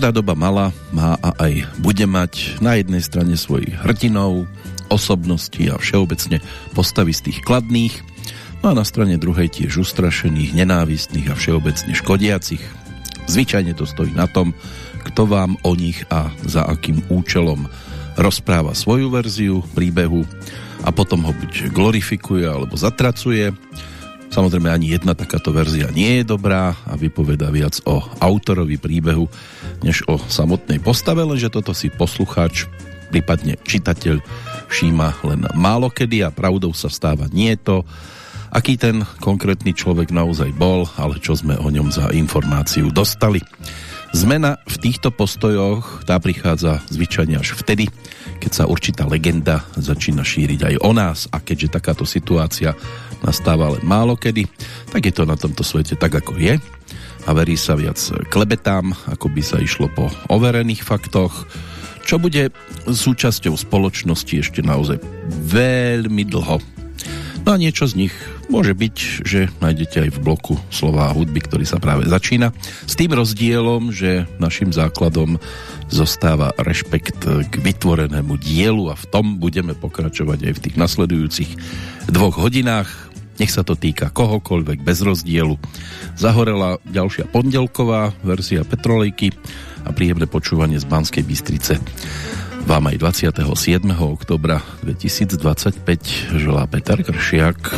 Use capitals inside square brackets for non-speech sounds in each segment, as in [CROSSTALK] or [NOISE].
Každá doba mala, má a aj bude mať na jednej strane svojich hrdinov, osobností a všeobecne postavistých kladných, no a na strane druhej tiež ustrašených, nenávistných a všeobecne škodiacich. Zvyčajne to stojí na tom, kto vám o nich a za akým účelom rozpráva svoju verziu príbehu a potom ho buď glorifikuje alebo zatracuje Samozrejme ani jedna takáto verzia nie je dobrá a vypoveda viac o autorovi príbehu, než o samotnej postave, lenže toto si poslucháč, prípadne čitateľ všíma len málo kedy a pravdou sa stáva nie to, aký ten konkrétny človek naozaj bol, ale čo sme o ňom za informáciu dostali. Zmena v týchto postojoch tá prichádza zvyčajne až vtedy, keď sa určitá legenda začína šíriť aj o nás a keďže takáto situácia nastáva len málo kedy, tak je to na tomto svete tak, ako je a verí sa viac klebetám, ako by sa išlo po overených faktoch, čo bude súčasťou spoločnosti ešte naozaj veľmi dlho. No a niečo z nich môže byť, že nájdete aj v bloku slova a hudby, ktorý sa práve začína. S tým rozdielom, že našim základom zostáva rešpekt k vytvorenému dielu a v tom budeme pokračovať aj v tých nasledujúcich dvoch hodinách. Nech sa to týka kohokoľvek bez rozdielu. Zahorela ďalšia pondelková verzia Petrolejky a príjemné počúvanie z Banskej Bystrice. Vám aj 27. oktobra 2025 želá Peter Kršiak.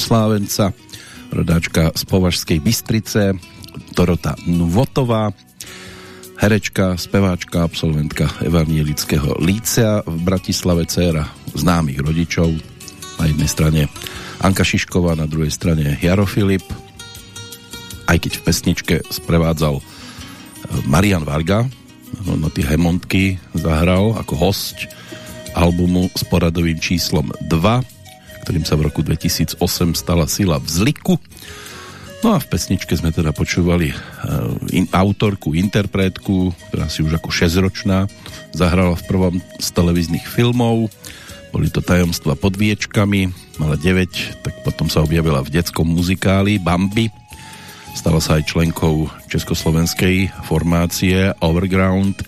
Oslávenca, rodáčka z Považskej Bystrice, Dorota Nuvotová, herečka, speváčka, absolventka evanielického lícea v Bratislave, dcera známych rodičov. Na jednej strane Anka Šišková, na druhej strane Jaro Filip. Aj keď v pesničke sprevádzal e, Marian Varga, no, no tie hemontky zahral ako host albumu s poradovým číslom 2, ktorým sa v roku 2008 stala Sila v. No a v pesničke sme teda počúvali uh, in, autorku, interpretku, ktorá si už ako 6-ročná zahrala v prvom z televíznych filmov. Boli to tajomstva pod viečkami, mala 9, tak potom sa objavila v detskom muzikáli Bambi. Stala sa aj členkou československej formácie Overground,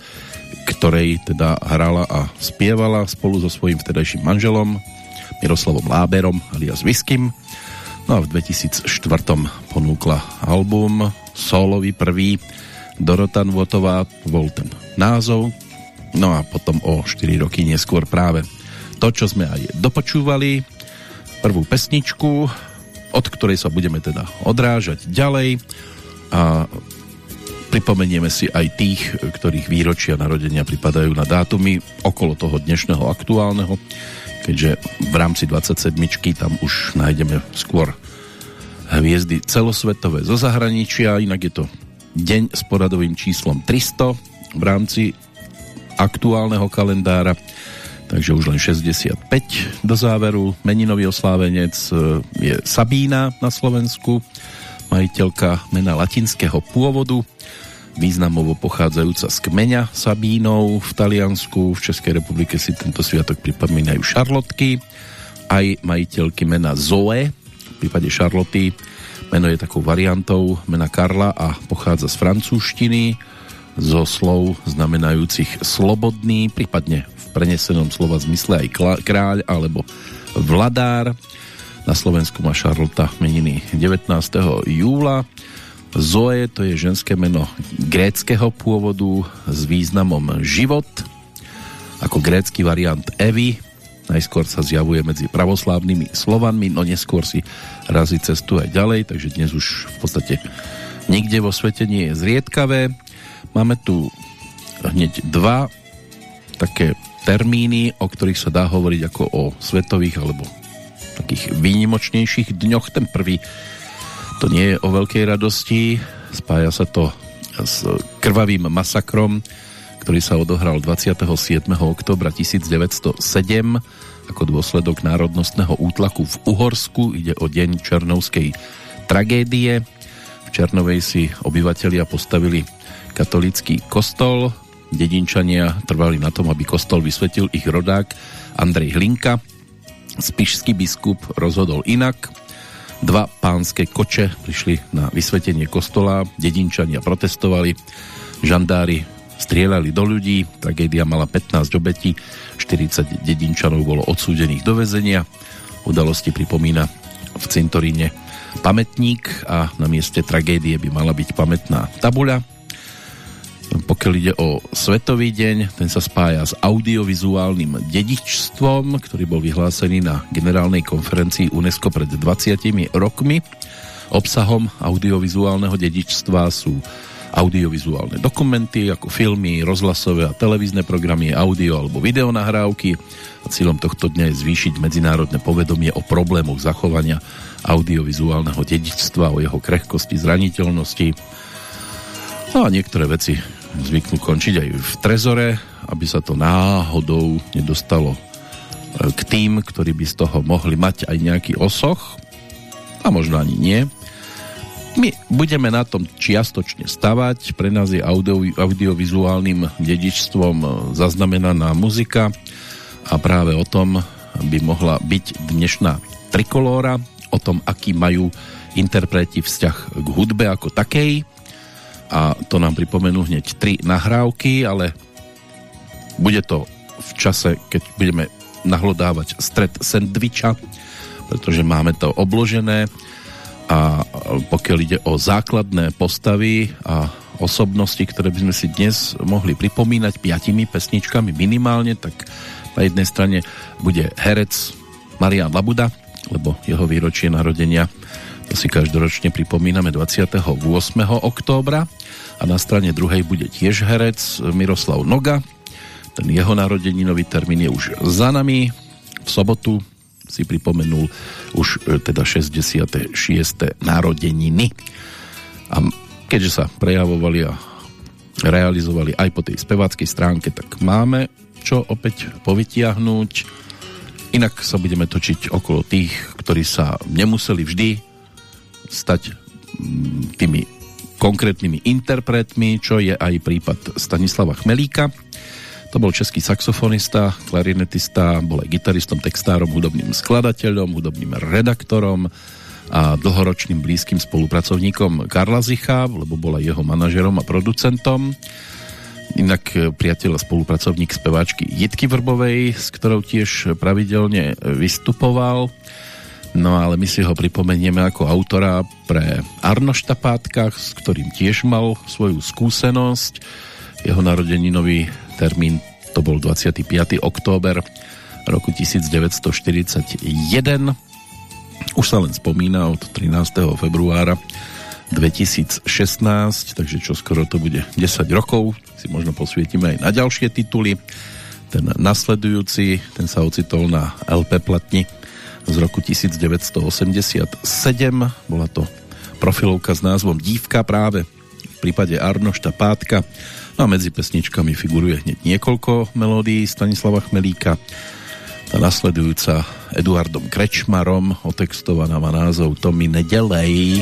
ktorej teda hrala a spievala spolu so svojím vtedajším manželom Miroslavom Láberom alias Viskim. No a v 2004 ponúkla album solový prvý Dorota Nvotová bol ten názov. No a potom o 4 roky neskôr práve to, čo sme aj dopočúvali prvú pesničku od ktorej sa budeme teda odrážať ďalej. A Pripomenieme si aj tých, ktorých výročia narodenia pripadajú na dátumy okolo toho dnešného aktuálneho, keďže v rámci 27 tam už nájdeme skôr hviezdy celosvetové zo zahraničia, inak je to deň s poradovým číslom 300 v rámci aktuálneho kalendára, takže už len 65 do záveru. Meninový oslávenec e, je Sabína na Slovensku, majiteľka mena latinského pôvodu, významovo pochádzajúca z kmeňa Sabínov v Taliansku. V Českej republike si tento sviatok pripomínajú Šarlotky, aj majiteľky mena Zoe, v prípade Šarloty. Meno je takou variantou mena Karla a pochádza z francúzštiny zo slov znamenajúcich slobodný, prípadne v prenesenom slova zmysle aj kráľ alebo vladár. Na Slovensku má Šarlota meniny 19. júla Zoe to je ženské meno gréckého pôvodu s významom život. Ako grécky variant Evy. Najskôr sa zjavuje medzi pravoslávnymi slovanmi, no neskôr si razí cestu aj ďalej, takže dnes už v podstate nikde vo svete nie je zriedkavé. Máme tu hneď dva také termíny, o ktorých sa dá hovoriť ako o svetových alebo takých výnimočnejších dňoch. Ten prvý to nie je o veľkej radosti. Spája sa to s krvavým masakrom, ktorý sa odohral 27. oktobra 1907 ako dôsledok národnostného útlaku v Uhorsku. Ide o deň Černovskej tragédie. V Černovej si obyvatelia postavili katolický kostol. Dedinčania trvali na tom, aby kostol vysvetil ich rodák Andrej Hlinka. Spišský biskup rozhodol inak Dva pánske koče prišli na vysvetenie kostola, dedinčania protestovali, žandári strieľali do ľudí, tragédia mala 15 obetí, 40 dedinčanov bolo odsúdených do väzenia. Udalosti pripomína v cintoríne pamätník a na mieste tragédie by mala byť pamätná tabuľa. Pokiaľ ide o Svetový deň, ten sa spája s audiovizuálnym dedičstvom, ktorý bol vyhlásený na generálnej konferencii UNESCO pred 20 rokmi. Obsahom audiovizuálneho dedičstva sú audiovizuálne dokumenty ako filmy, rozhlasové a televízne programy, audio alebo videonahrávky. Cieľom tohto dňa je zvýšiť medzinárodné povedomie o problémoch zachovania audiovizuálneho dedičstva, o jeho krehkosti, zraniteľnosti. No a niektoré veci zvyknú končiť aj v trezore, aby sa to náhodou nedostalo e, k tým, ktorí by z toho mohli mať aj nejaký osoch a možno ani nie. My budeme na tom čiastočne stavať. Pre nás je audio, audiovizuálnym dedičstvom e, zaznamenaná muzika a práve o tom by mohla byť dnešná trikolóra, o tom, aký majú interpreti vzťah k hudbe ako takej a to nám pripomenú hneď tri nahrávky, ale bude to v čase, keď budeme nahlodávať stred sendviča, pretože máme to obložené a pokiaľ ide o základné postavy a osobnosti, ktoré by sme si dnes mohli pripomínať piatimi pesničkami minimálne, tak na jednej strane bude herec Marian Labuda, lebo jeho výročie narodenia to si každoročne pripomíname 28. októbra a na strane druhej bude tiež herec Miroslav Noga. Ten jeho narodeninový termín je už za nami. V sobotu si pripomenul už e, teda 66. narodeniny. A keďže sa prejavovali a realizovali aj po tej speváckej stránke, tak máme čo opäť povytiahnuť. Inak sa budeme točiť okolo tých, ktorí sa nemuseli vždy stať tými konkrétnymi interpretmi, čo je aj prípad Stanislava Chmelíka. To bol český saxofonista, klarinetista, bol aj gitaristom, textárom, hudobným skladateľom, hudobným redaktorom a dlhoročným blízkym spolupracovníkom Karla Zicha, lebo bol aj jeho manažerom a producentom. Inak priateľ a spolupracovník speváčky Jitky Vrbovej, s ktorou tiež pravidelne vystupoval. No ale my si ho pripomenieme ako autora pre Arnošta Pátka, s ktorým tiež mal svoju skúsenosť. Jeho narodeninový termín to bol 25. október roku 1941. Už sa len spomína od 13. februára 2016, takže čo skoro to bude 10 rokov, si možno posvietime aj na ďalšie tituly. Ten nasledujúci, ten sa ocitol na LP platni z roku 1987. Bola to profilovka s názvom Dívka práve v prípade Arnošta Pátka. No a medzi pesničkami figuruje hneď niekoľko melódií Stanislava Chmelíka. Tá nasledujúca Eduardom Krečmarom, otextovaná má názov To mi nedelej.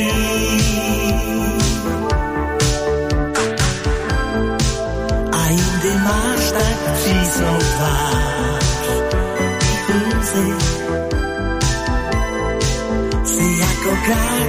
jako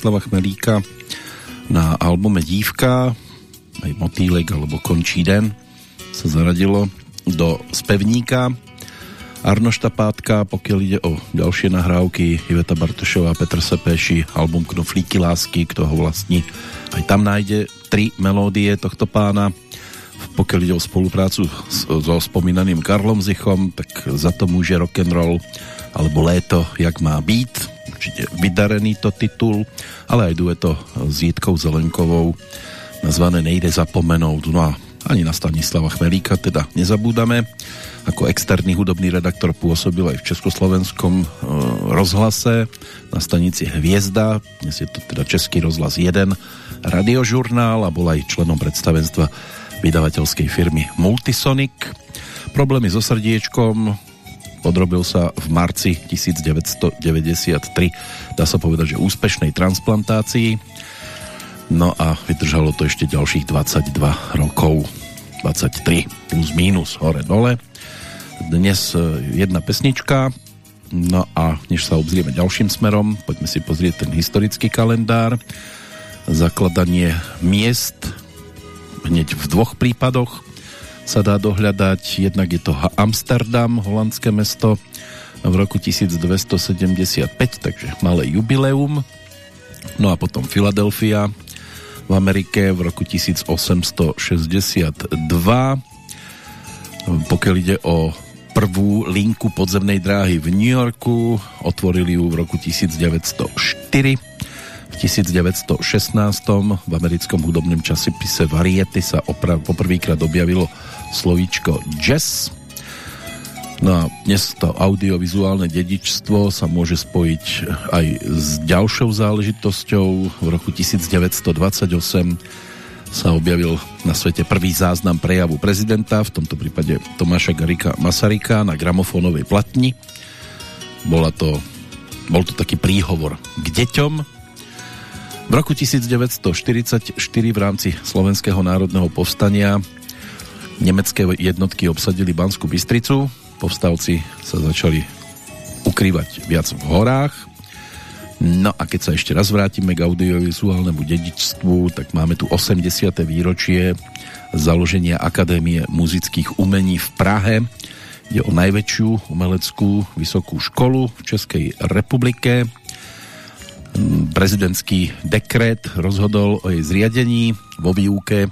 Stanislava Chmelíka na albume Dívka, aj Motýlek alebo Končí den sa zaradilo do spevníka Arnošta Pátka, pokiaľ ide o ďalšie nahrávky Iveta Bartošová, Petr Sepeši, album Knoflíky lásky, kto ho vlastní, aj tam nájde tri melódie tohto pána. Pokiaľ ide o spoluprácu so spomínaným Karlom Zichom, tak za to môže rock'n'roll alebo Léto, jak má být, určite vydarený to titul, ale aj dueto s Jitkou Zelenkovou nazvané Nejde zapomenout. No a ani na Stanislava Chmelíka teda nezabúdame. Ako externý hudobný redaktor pôsobil aj v Československom e, rozhlase na stanici Hviezda, dnes je to teda Český rozhlas 1, radiožurnál a bol aj členom predstavenstva vydavateľskej firmy Multisonic. Problémy so srdiečkom podrobil sa v marci 1993 dá sa povedať, že úspešnej transplantácii No a vydržalo to ešte ďalších 22 rokov. 23 plus minus hore dole. Dnes e, jedna pesnička, no a než sa obzrieme ďalším smerom, poďme si pozrieť ten historický kalendár. Zakladanie miest hneď v dvoch prípadoch sa dá dohľadať. Jednak je to Amsterdam, holandské mesto v roku 1275, takže malé jubileum. No a potom Filadelfia, v Amerike v roku 1862. Pokiaľ ide o prvú linku podzemnej dráhy v New Yorku, otvorili ju v roku 1904. V 1916 v americkom hudobnom časopise Variety sa poprvýkrát objavilo slovíčko jazz No a dnes to audiovizuálne dedičstvo sa môže spojiť aj s ďalšou záležitosťou. V roku 1928 sa objavil na svete prvý záznam prejavu prezidenta, v tomto prípade Tomáša Garika Masarika na gramofónovej platni. Bola to, bol to taký príhovor k deťom. V roku 1944 v rámci Slovenského národného povstania nemecké jednotky obsadili Banskú Bystricu povstalci sa začali ukrývať viac v horách. No a keď sa ešte raz vrátime k audiovizuálnemu dedičstvu, tak máme tu 80. výročie založenia Akadémie muzických umení v Prahe. Ide o najväčšiu umeleckú vysokú školu v Českej republike. Prezidentský dekret rozhodol o jej zriadení vo výuke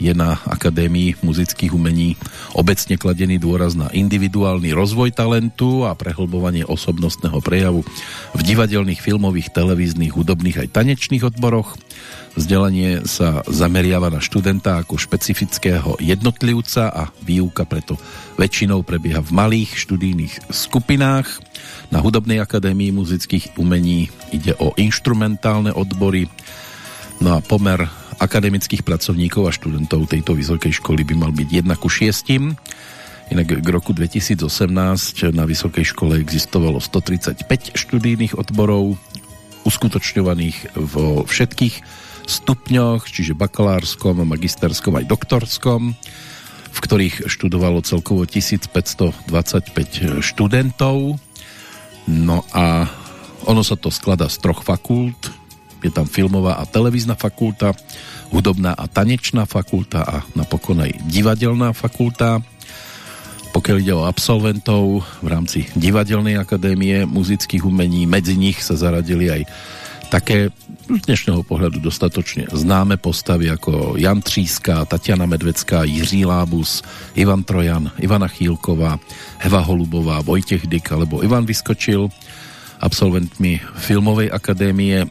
je na Akadémii muzických umení obecne kladený dôraz na individuálny rozvoj talentu a prehlbovanie osobnostného prejavu v divadelných, filmových, televíznych, hudobných aj tanečných odboroch. Vzdelanie sa zameriava na študenta ako špecifického jednotlivca a výuka preto väčšinou prebieha v malých študijných skupinách. Na Hudobnej akadémii muzických umení ide o inštrumentálne odbory, no a pomer akademických pracovníkov a študentov tejto vysokej školy by mal byť 1 ku 6. Inak k roku 2018 na vysokej škole existovalo 135 študijných odborov uskutočňovaných vo všetkých stupňoch, čiže bakalárskom, magisterskom aj doktorskom, v ktorých študovalo celkovo 1525 študentov. No a ono sa to skladá z troch fakult, je tam filmová a televízna fakulta, hudobná a tanečná fakulta a napokon aj divadelná fakulta. Pokiaľ ide o absolventov v rámci Divadelnej akadémie muzických umení, medzi nich sa zaradili aj také z dnešného pohľadu dostatočne známe postavy ako Jan Tříska, Tatiana Medvecká, Jiří Lábus, Ivan Trojan, Ivana Chýlková, Heva Holubová, Vojtech Dyk alebo Ivan Vyskočil. Absolventmi Filmovej akadémie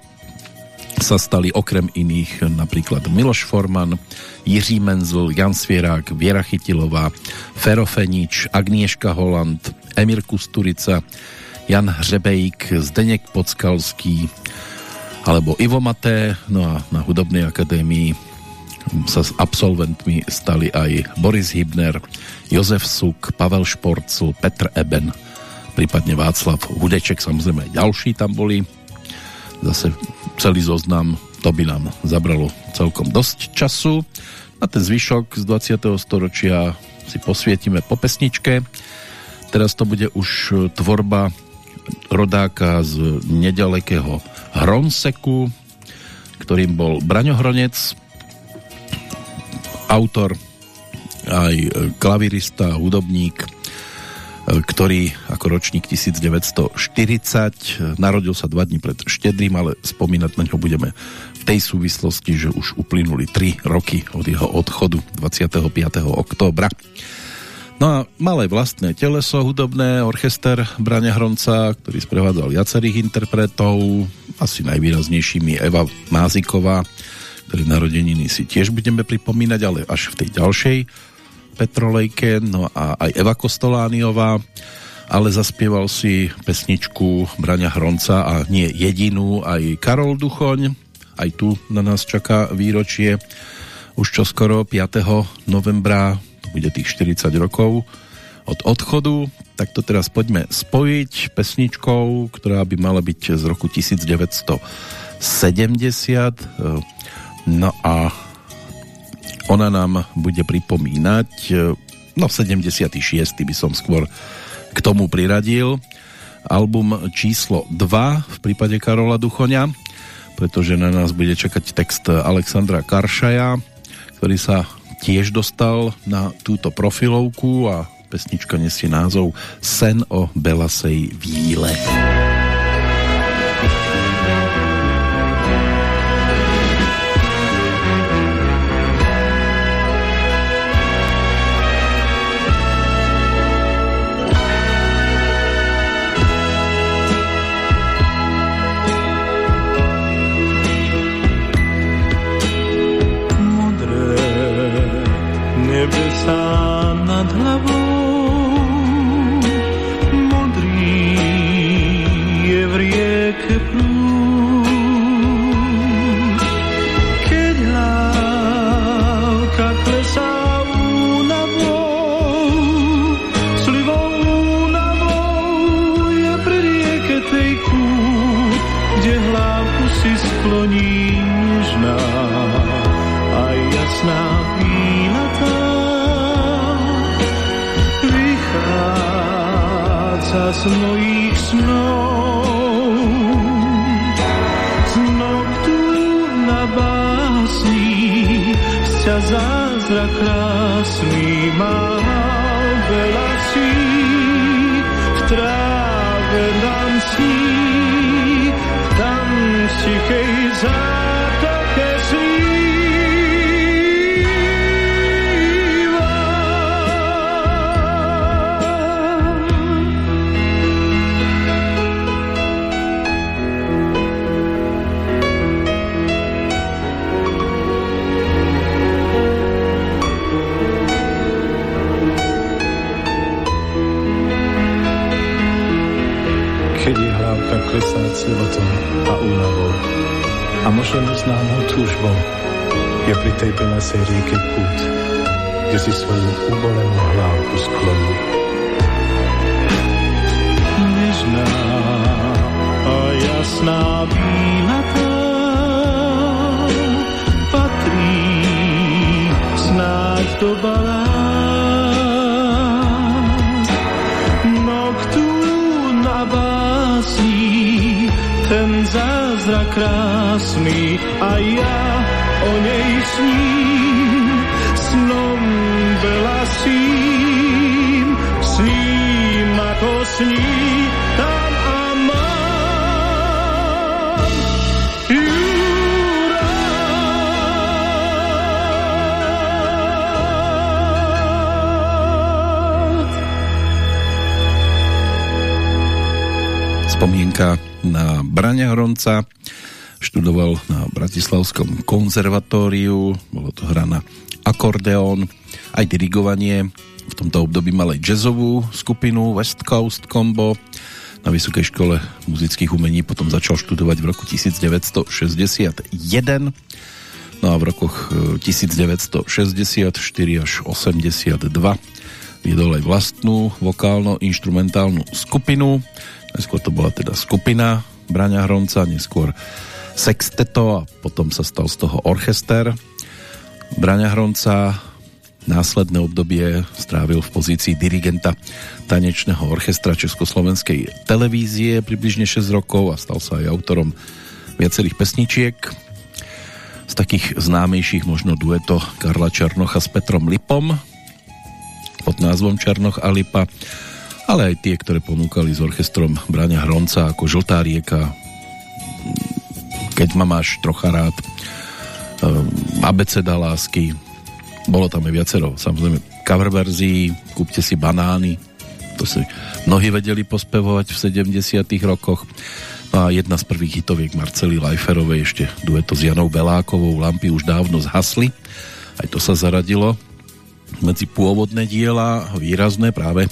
sa stali okrem iných napríklad Miloš Forman, Jiří Menzl, Jan Svierák, Viera Chytilová, Fero Fenič, Agnieszka Holland, Emir Kusturica, Jan Hřebejk, Zdeněk Podskalský alebo Ivo Maté, no a na Hudobnej akadémii sa s absolventmi stali aj Boris Hybner, Jozef Suk, Pavel Šporcl, Petr Eben, prípadne Václav Hudeček, samozrejme ďalší tam boli. Zase celý zoznam, to by nám zabralo celkom dosť času. A ten zvyšok z 20. storočia si posvietime po pesničke. Teraz to bude už tvorba rodáka z nedalekého Hronseku, ktorým bol Braňo Hronec, autor, aj klavirista, hudobník, ktorý ako ročník 1940 narodil sa dva dní pred štedrým, ale spomínať na ňo budeme v tej súvislosti, že už uplynuli 3 roky od jeho odchodu 25. októbra. No a malé vlastné teleso hudobné, orchester Braňa Hronca, ktorý sprevádzal viacerých interpretov, asi najvýraznejšími Eva Máziková, ktoré narodeniny si tiež budeme pripomínať, ale až v tej ďalšej Petrolejke, no a aj Eva Kostolániová, ale zaspieval si pesničku Braňa Hronca a nie jedinú, aj Karol Duchoň, aj tu na nás čaká výročie už čoskoro 5. novembra bude tých 40 rokov od odchodu, tak to teraz poďme spojiť pesničkou, ktorá by mala byť z roku 1970. No a ona nám bude pripomínať, no 76. by som skôr k tomu priradil, album číslo 2 v prípade Karola Duchoňa, pretože na nás bude čakať text Alexandra Karšaja, ktorý sa tiež dostal na túto profilovku a pesnička nesie názov Sen o Belasej víle. mojich snov. Znov tu na básni sa zázrak rád životom a únavou. A možno neznámou túžbou je pri tej plnacej rieke pút, kde si svoju ubolenú hlávku skloní. Nežná a jasná vínatá patrí snáď do baláta ten zázrak krásný a ja o nej sním, snom veľa sním, sním ako sním. spomienka. Hronca. Študoval na Bratislavskom konzervatóriu, bolo to hra na akordeón, aj dirigovanie. V tomto období mal aj jazzovú skupinu West Coast Combo. Na Vysokej škole muzických umení potom začal študovať v roku 1961. No a v rokoch 1964 e, až 82 viedol aj vlastnú vokálno-instrumentálnu skupinu. Neskôr to bola teda skupina Braňa Hronca, neskôr sexteto a potom sa stal z toho orchester Braňa Hronca. Následné obdobie strávil v pozícii dirigenta tanečného orchestra Československej televízie približne 6 rokov a stal sa aj autorom viacerých pesničiek. Z takých známejších možno dueto Karla Černocha s Petrom Lipom pod názvom Černoch a Lipa, ale aj tie, ktoré ponúkali s orchestrom Bráňa Hronca ako Žltá rieka, Keď ma máš trocha rád, Abeceda lásky, bolo tam aj viacero, samozrejme, cover verzií, kúpte si banány, to si mnohí vedeli pospevovať v 70 rokoch. No a jedna z prvých hitoviek Marcely Lajferovej, ešte dueto s Janou Belákovou, lampy už dávno zhasli. Aj to sa zaradilo medzi pôvodné diela, výrazné práve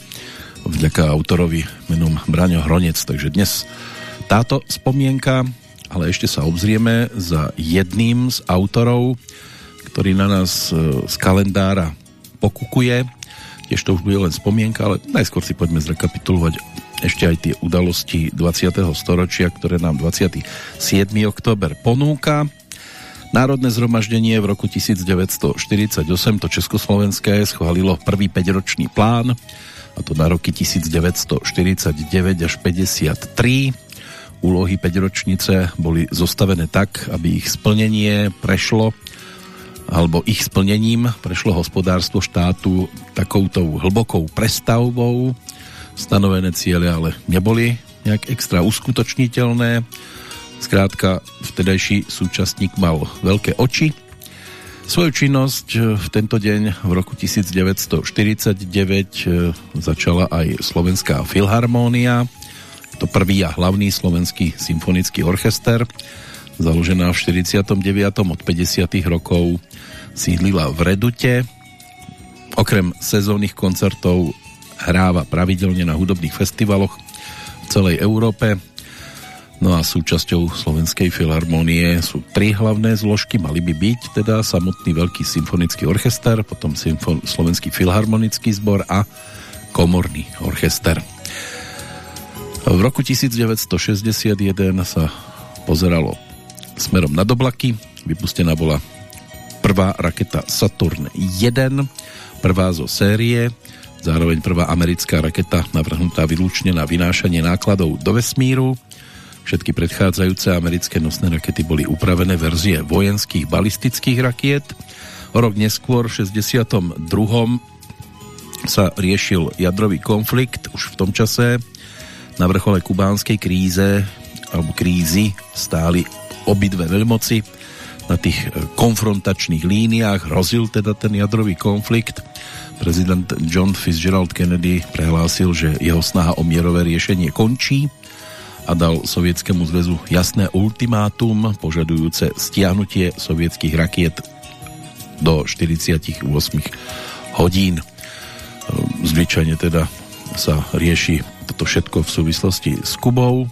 vďaka autorovi menom Braňo Hronec. Takže dnes táto spomienka, ale ešte sa obzrieme za jedným z autorov, ktorý na nás e, z kalendára pokukuje. Tiež to už bude len spomienka, ale najskôr si poďme zrekapitulovať ešte aj tie udalosti 20. storočia, ktoré nám 27. október ponúka. Národné zhromaždenie v roku 1948 to Československé schválilo prvý 5-ročný plán a to na roky 1949 až 53. Úlohy 5 ročnice boli zostavené tak, aby ich splnenie prešlo alebo ich splnením prešlo hospodárstvo štátu takoutou hlbokou prestavbou. Stanovené ciele ale neboli nejak extra uskutočniteľné. Zkrátka, vtedajší súčasník mal veľké oči. Svoju činnosť v tento deň v roku 1949 e, začala aj Slovenská filharmónia, to prvý a hlavný slovenský symfonický orchester, založená v 49. od 50. rokov sídlila v Redute. Okrem sezónnych koncertov hráva pravidelne na hudobných festivaloch v celej Európe. No a súčasťou Slovenskej filharmonie sú tri hlavné zložky, mali by byť teda samotný veľký symfonický orchester, potom Slovenský filharmonický zbor a komorný orchester. V roku 1961 sa pozeralo smerom nad oblaky, vypustená bola prvá raketa Saturn 1, prvá zo série, zároveň prvá americká raketa navrhnutá vylúčne na vynášanie nákladov do vesmíru. Všetky predchádzajúce americké nosné rakety boli upravené verzie vojenských balistických rakiet. O rok neskôr, v 62. sa riešil jadrový konflikt, už v tom čase na vrchole kubánskej kríze alebo krízy stáli obidve veľmoci na tých e, konfrontačných líniách, hrozil teda ten jadrový konflikt. Prezident John Fitzgerald Kennedy prehlásil, že jeho snaha o mierové riešenie končí a dal Sovietskému zväzu jasné ultimátum požadujúce stiahnutie sovietských rakiet do 48 hodín. Zvyčajne teda sa rieši toto všetko v súvislosti s Kubou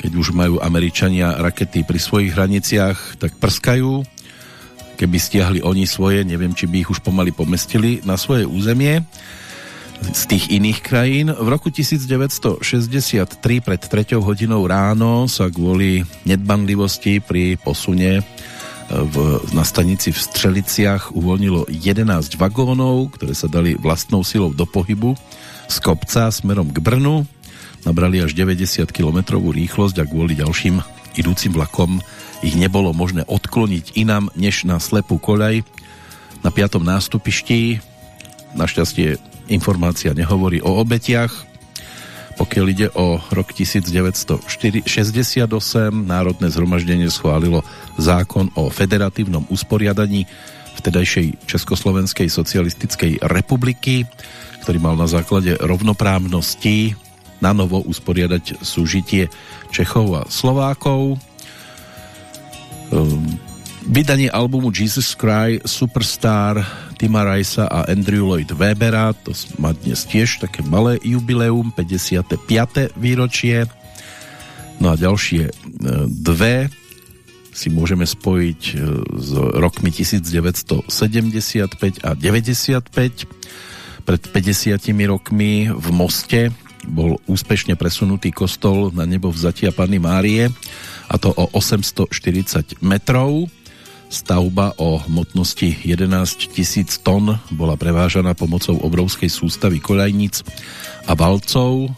keď už majú Američania rakety pri svojich hraniciach, tak prskajú. Keby stiahli oni svoje, neviem, či by ich už pomaly pomestili na svoje územie z tých iných krajín. V roku 1963 pred 3 hodinou ráno sa kvôli nedbanlivosti pri posune e, v, na stanici v Střeliciach uvoľnilo 11 vagónov, ktoré sa dali vlastnou silou do pohybu z kopca smerom k Brnu nabrali až 90 km rýchlosť a kvôli ďalším idúcim vlakom ich nebolo možné odkloniť inám než na slepú koľaj na 5. nástupišti. Našťastie informácia nehovorí o obetiach. Pokiaľ ide o rok 1968, Národné zhromaždenie schválilo zákon o federatívnom usporiadaní vtedajšej Československej socialistickej republiky, ktorý mal na základe rovnoprávnosti na novo usporiadať súžitie Čechov a Slovákov. Um, vydanie albumu Jesus Cry Superstar Tima Rajsa a Andrew Lloyd Webera, to má dnes tiež také malé jubileum, 55. výročie. No a ďalšie e, dve si môžeme spojiť e, s rokmi 1975 a 95. Pred 50 rokmi v Moste bol úspešne presunutý kostol na nebo vzatia Panny Márie a to o 840 metrov. Stavba o hmotnosti 11 tisíc tón bola prevážaná pomocou obrovskej sústavy koľajníc a valcov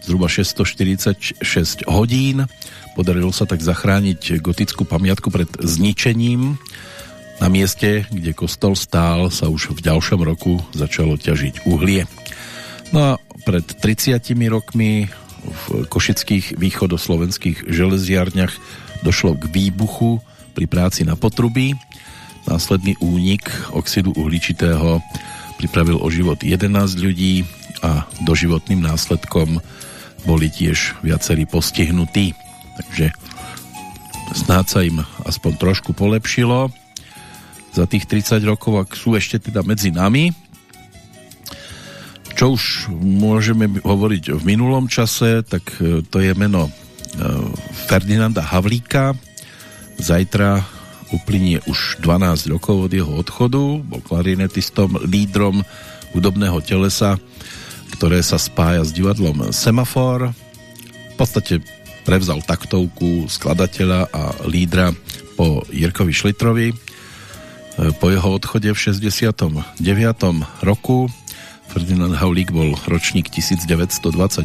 zhruba 646 hodín. Podarilo sa tak zachrániť gotickú pamiatku pred zničením. Na mieste, kde kostol stál, sa už v ďalšom roku začalo ťažiť uhlie. No a pred 30 rokmi v košických východoslovenských železiarniach došlo k výbuchu pri práci na potrubí. Následný únik oxidu uhličitého pripravil o život 11 ľudí a doživotným následkom boli tiež viacerí postihnutí. Takže snáď sa im aspoň trošku polepšilo za tých 30 rokov, ak sú ešte teda medzi nami. Čo už môžeme hovoriť v minulom čase, tak e, to je meno e, Ferdinanda Havlíka, Zajtra uplynie už 12 rokov od jeho odchodu, bol klarinetistom, lídrom hudobného telesa, ktoré sa spája s divadlom Semafor. V podstate prevzal taktovku skladateľa a lídra po Jirkovi Šlitrovi. Po jeho odchode v 69. roku Ferdinand Haulík bol ročník 1928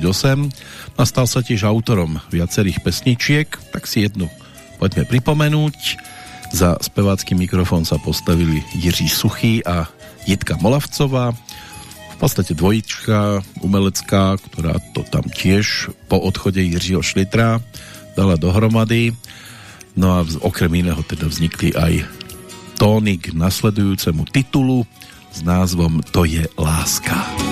a stal sa tiež autorom viacerých pesničiek, tak si jednu poďme pripomenúť. Za spevácky mikrofón sa postavili Jiří Suchý a Jitka Molavcová. V podstate dvojička umelecká, ktorá to tam tiež po odchode Jiřího Šlitra dala dohromady. No a okrem iného teda vznikli aj tóny k nasledujúcemu titulu s názvom To je láska.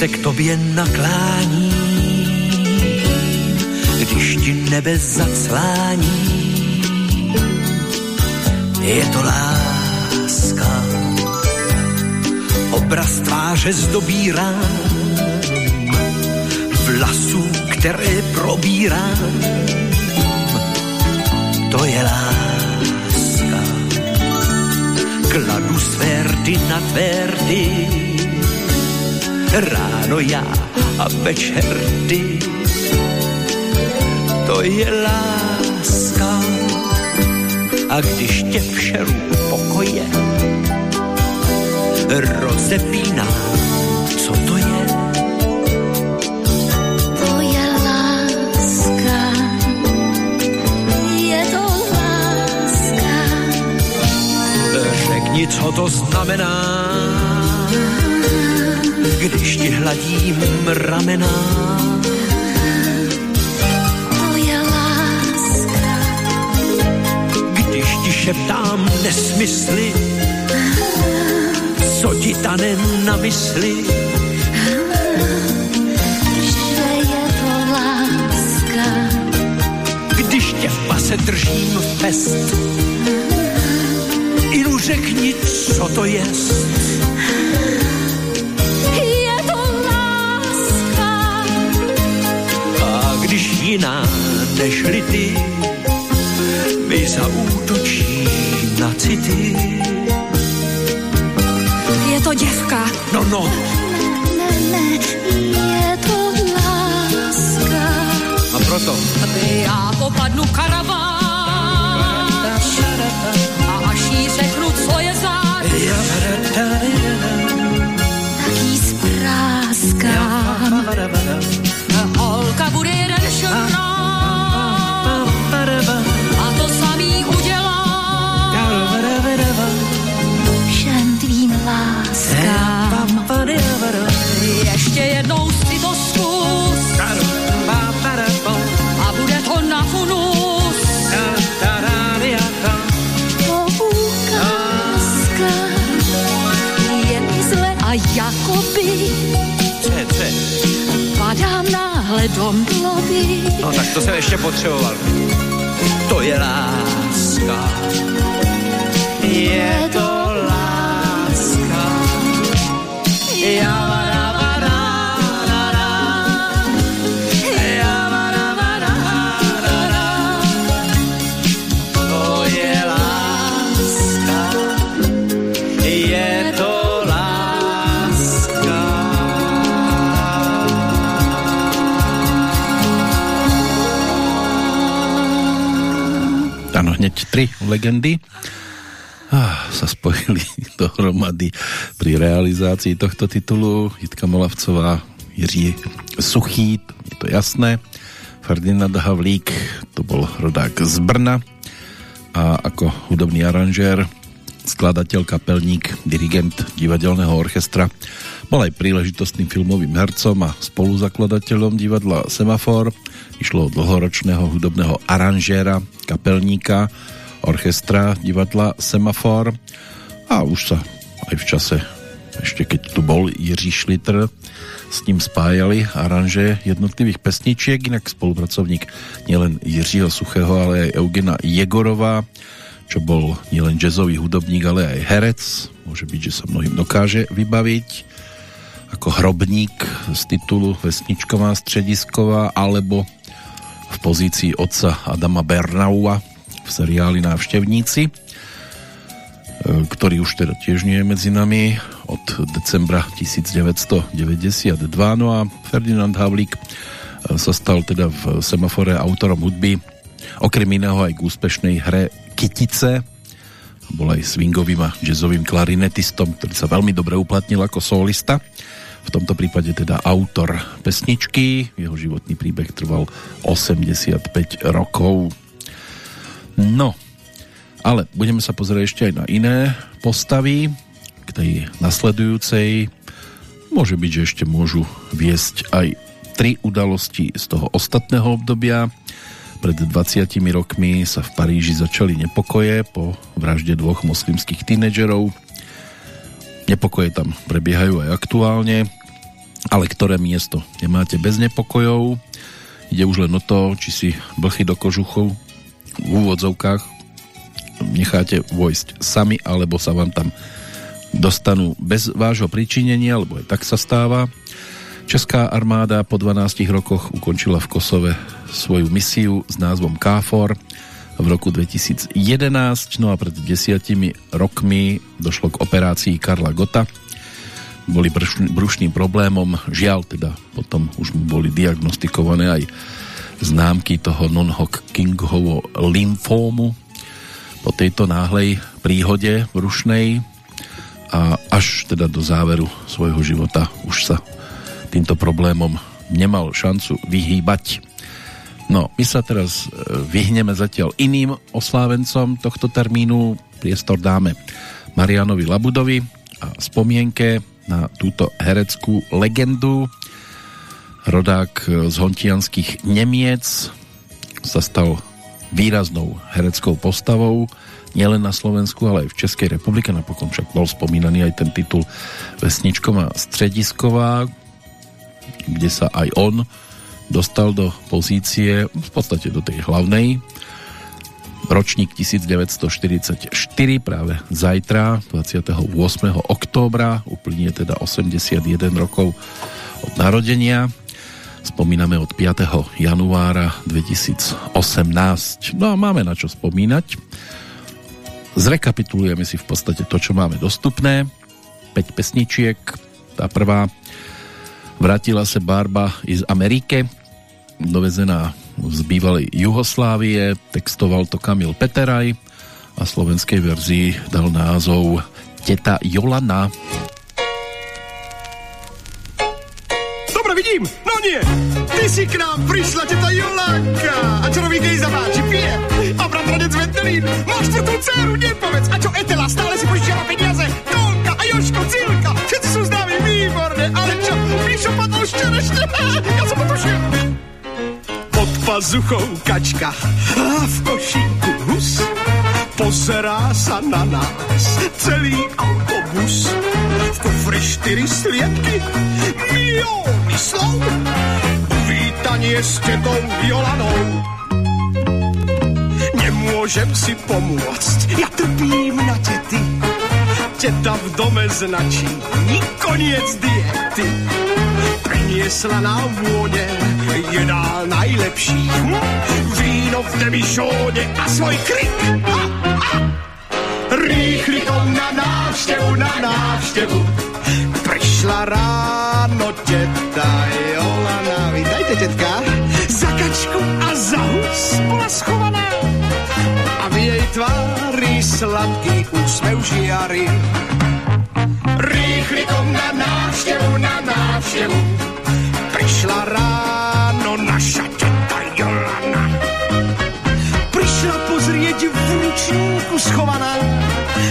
Se k tobě naklání, když ti nebe zaclání. Je to láska, obraz tváře zdobírám, vlasů, které probírám. To je láska, kladu své rdy na tverdy, ráno já a večer ty. To je láska. A když tě všeru pokoje rozepíná, co to je? To je láska. Je to láska. Řekni, co to znamená když ti hladím ramena. To je láska. Když ti šeptám nesmysly, co ti tane na mysli. Že je to láska. Když tě v pase držím fest, Ilu řekni, co to jest. Jiná nežli ty, mi zaútočí na city. Je to děvka. No, no. Ne, ne, ne, je to láska. A proto? Já popadnu karaván a až jí řeknu, co je zář, tak jí spráskám. Bude jeden a to samý udělá všem tvým láskám. Náhle do mlody. No tak to jsem ještě potřeboval. To je láska. Je to hneď tri legendy ah, sa spojili [LAUGHS] dohromady pri realizácii tohto titulu. Jitka Molavcová, Jiří Suchý, je to jasné. Ferdinand Havlík, to bol rodák z Brna a ako hudobný aranžér, skladateľ, kapelník, dirigent divadelného orchestra bol aj príležitostným filmovým hercom a spoluzakladateľom divadla Semafor. Išlo o dlhoročného hudobného aranžéra, kapelníka, orchestra divadla Semafor a už sa aj v čase ešte keď tu bol Jiří Šlitr s ním spájali aranže jednotlivých pesničiek, inak spolupracovník nielen Jiřího Suchého, ale aj Eugena Jegorová, čo bol nielen jazzový hudobník, ale aj herec. Môže byť, že sa mnohým dokáže vybaviť ako hrobník z titulu Vesničková středisková alebo v pozícii otca Adama Bernaua v seriáli Návštevníci, e, ktorý už teda tiež nie je medzi nami od decembra 1992. No a Ferdinand Havlík e, sa stal teda v semafore autorom hudby okrem iného aj k úspešnej hre Kytice bol aj swingovým a jazzovým klarinetistom, ktorý sa veľmi dobre uplatnil ako solista v tomto prípade teda autor pesničky. Jeho životný príbeh trval 85 rokov. No, ale budeme sa pozrieť ešte aj na iné postavy. K tej nasledujúcej môže byť, že ešte môžu viesť aj tri udalosti z toho ostatného obdobia. Pred 20 rokmi sa v Paríži začali nepokoje po vražde dvoch moslimských tínedžerov Nepokoje tam prebiehajú aj aktuálne, ale ktoré miesto nemáte bez nepokojov. Ide už len o to, či si blchy do kožuchov v úvodzovkách necháte vojsť sami, alebo sa vám tam dostanú bez vášho pričinenia, lebo aj tak sa stáva. Česká armáda po 12 rokoch ukončila v Kosove svoju misiu s názvom KFOR v roku 2011, no a pred desiatimi rokmi došlo k operácii Karla Gota. Boli brušným problémom, žiaľ teda potom už mu boli diagnostikované aj známky toho non-Hodgkinovho lymfómu po tejto náhlej príhode brušnej a až teda do záveru svojho života už sa týmto problémom nemal šancu vyhýbať. No, my sa teraz e, vyhneme zatiaľ iným oslávencom tohto termínu. Priestor dáme Marianovi Labudovi a spomienke na túto hereckú legendu. Rodák z hontianských Nemiec sa stal výraznou hereckou postavou nielen na Slovensku, ale aj v Českej republike. Napokon však bol spomínaný aj ten titul Vesničková středisková, kde sa aj on dostal do pozície, v podstate do tej hlavnej. Ročník 1944, práve zajtra, 28. októbra, uplynie teda 81 rokov od narodenia. Spomíname od 5. januára 2018. No a máme na čo spomínať. Zrekapitulujeme si v podstate to, čo máme dostupné. 5 pesničiek. Tá prvá Vrátila sa Barba z Amerike, dovezená z bývalej Juhoslávie, textoval to Kamil Peteraj a slovenskej verzii dal názov Teta Jolana. Dobre, vidím, no nie, ty si k nám prišla teta Jolanka. A čo robí gej zabáči, pije? A bratranec Ventelín, máš tvrdú dceru, nepovedz, a čo Etela, stále si požičiava peniaze, Tonka a Joško, Cilka, všetci sú známi. Výborne, ale čo, Mišo padol šťerešne, [LAUGHS] ja som potušil pazuchou kačka a v košíku hus. Pozerá sa na nás celý autobus. V kufri štyri sliepky, milióny slov. Uvítanie s tetou Jolanou. Nemôžem si pomôcť, ja trpím na tety. Teta v dome značí, koniec diety priniesla nám vône, jedál najlepší. Víno v demišóne a svoj krik. Ha. Rýchlikom na návštevu, na návštevu. Prišla ráno teta Jolana. Vítajte, tetka. Za kačku a za hus bola schovaná. A v jej sladký úsmev žiaril. Rýchlikom na návštevu, na návštevu, prišla ráno naša teta Jolana. Prišla pozrieť v ručníku schovaná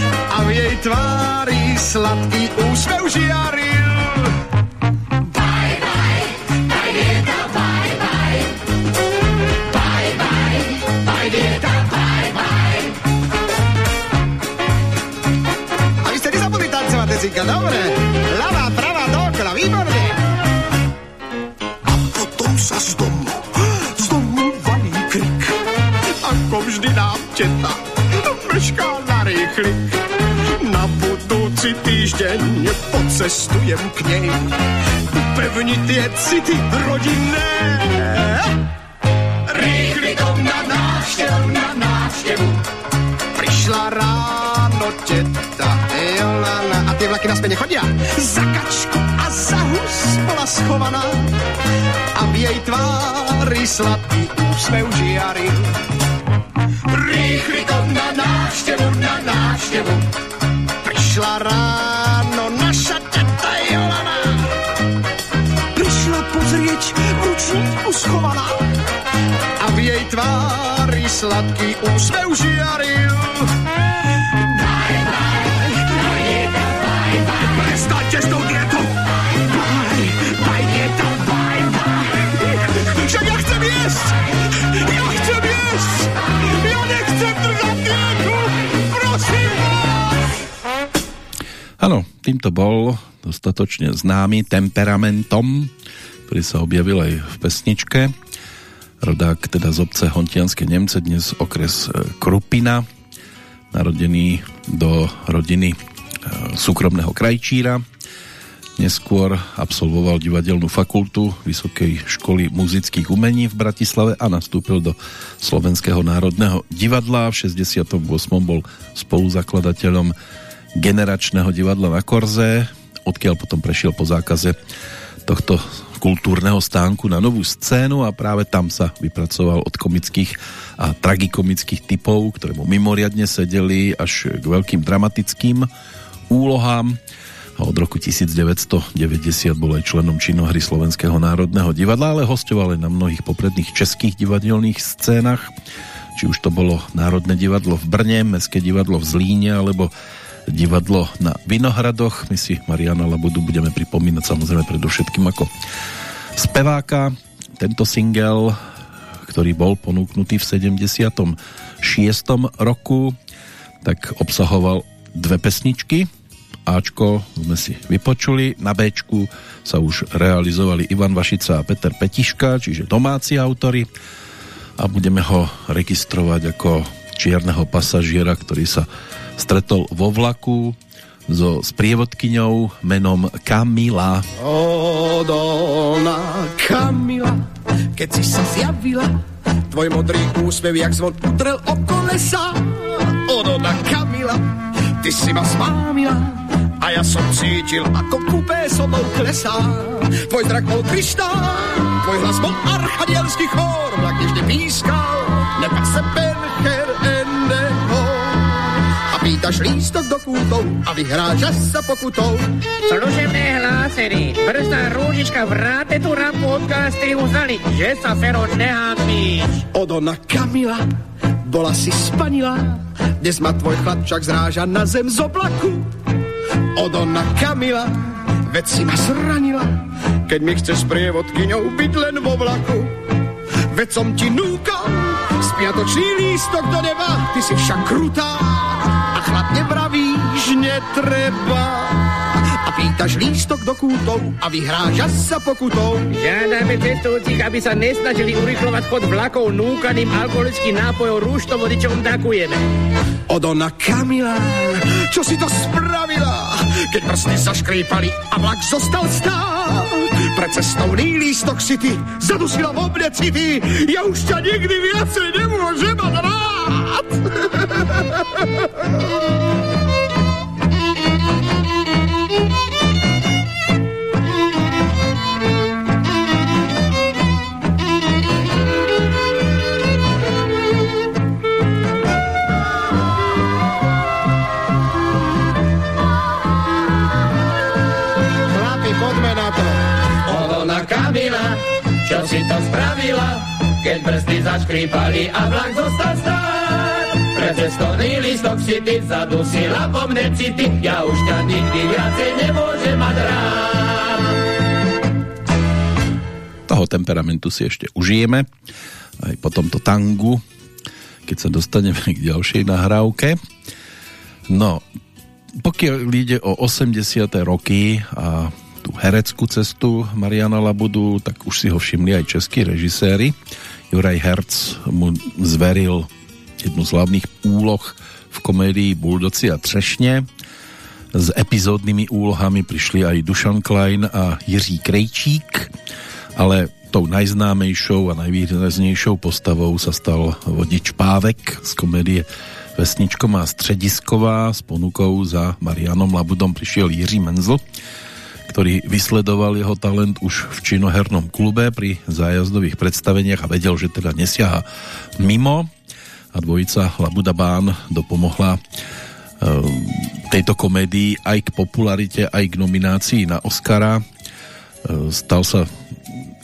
a v jej tvári sladký úsmev žiaril. A vy ste nezabudli tancovať, Decika, dobre. Ľavá, vždy nám teta mešká na rýchlik. Na budúci týždeň pocestujem k nej. Upevniť tie city rodinné. Rýchlikom na návštevu, na návštevu prišla ráno teta Jolana. A tie vlaky naspäť nechodia. Za kačku a za hus bola schovaná a v jej tvári sladký úsmev žiaril. Rýchlikom na návštevu, na návštevu prišla ráno naša teta Jolana. Prišla pozrieť ručníku schovaná a v jej tvári sladký úsmev žiaril. Prestaňte s dietou! Baj, baj, dieta, baj, baj! Však ja chcem jesť! Ja chcem jesť! Ja Áno, týmto bol dostatočne známy temperamentom, ktorý sa objavil aj v pesničke. Rodák teda z obce Hontianske Nemce, dnes okres e, Krupina, narodený do rodiny e, súkromného krajčíra. Neskôr absolvoval divadelnú fakultu Vysokej školy muzických umení v Bratislave a nastúpil do Slovenského národného divadla. V 68. bol spoluzakladateľom generačného divadla na Korze, odkiaľ potom prešiel po zákaze tohto kultúrneho stánku na novú scénu a práve tam sa vypracoval od komických a tragikomických typov, ktoré mu mimoriadne sedeli až k veľkým dramatickým úlohám a od roku 1990 bol aj členom činohry Slovenského národného divadla, ale hostoval aj na mnohých popredných českých divadelných scénach, či už to bolo Národné divadlo v Brne, Mestské divadlo v Zlíne alebo divadlo na Vinohradoch. My si Mariana Labudu budeme pripomínať samozrejme predovšetkým ako speváka. Tento single, ktorý bol ponúknutý v 76. roku, tak obsahoval dve pesničky. Ačko sme si vypočuli, na Bčku sa už realizovali Ivan Vašica a Peter Petiška, čiže domáci autory a budeme ho registrovať ako čierneho pasažiera, ktorý sa stretol vo vlaku so sprievodkyňou menom Kamila. Odolná Kamila, keď si sa zjavila, tvoj modrý úsmev jak zvon utrel o kolesa. Odolná Kamila, ty si ma zmámila, a ja som cítil, ako kupé so mnou klesá. Tvoj zrak bol kryštál, tvoj hlas bol archanielský chór, vlak nežne pískal, nepase pencher endeho. A pýtaš lístok do kútov a vyhrážaš sa pokutou. Služebné hlásenie. Brzná rúžička vráte tú rampu od strihu znali, že sa Fero nehápíš. Odona Kamila, bola si spanila, dnes ma tvoj chlapčak zráža na zem z oblaku. Odona Kamila, veď si ma zranila, keď mi chceš prievodkyňou byť len vo vlaku. Veď som ti núkal spiatočný lístok do neba, ty si však krutá a chladne vravíš netreba. Pýtaš lístok do kútov a vyhrážaš sa pokutou. Žiadame cestujúcich, aby sa nesnažili urychlovať chod vlakov núkaným alkoholickým nápojom rúštovodičom dakujeme. Odona Kamila, čo si to spravila? Keď prsty zaškrípali a vlak zostal stáť. Pre cestovný lístok si ty zadusila v obne city. Ja už ťa nikdy viacej nemôžem mať rád. [LAUGHS] čo si to spravila, keď prsty zaškrípali a vlak zostal stáť. Pre cestovný lístok si ty zadusila po mne city, ja už ťa nikdy viacej nemôžem mať rád. Toho temperamentu si ešte užijeme aj po tomto tangu, keď sa dostaneme k ďalšej nahrávke. No, pokiaľ ide o 80. roky a tú hereckú cestu Mariana Labudu, tak už si ho všimli aj českí režiséri. Juraj Herc mu zveril jednu z hlavných úloh v komédii Buldoci a Třešně. S epizódnymi úlohami prišli aj Dušan Klein a Jiří Krejčík, ale tou najznámejšou a najvýraznejšou postavou sa stal vodič Pávek z komédie Vesničko má středisková s ponukou za Marianom Labudom prišiel Jiří Menzl, ktorý vysledoval jeho talent už v činohernom klube pri zájazdových predstaveniach a vedel, že teda nesiaha mimo a dvojica Labuda Bán dopomohla e, tejto komédii aj k popularite, aj k nominácii na Oscara. E, stal sa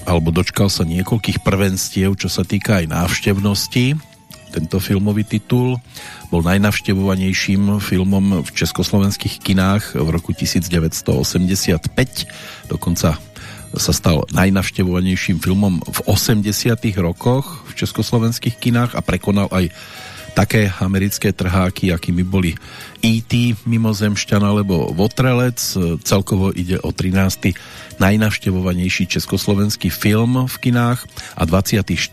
alebo dočkal sa niekoľkých prvenstiev, čo sa týka aj návštevnosti. Tento filmový titul bol najnavštevovanejším filmom v československých kinách v roku 1985. Dokonca sa stal najnavštevovanejším filmom v 80 rokoch v československých kinách a prekonal aj také americké trháky, akými boli E.T. mimozemšťan alebo Votrelec. Celkovo ide o 13. najnavštevovanejší československý film v kinách a 24.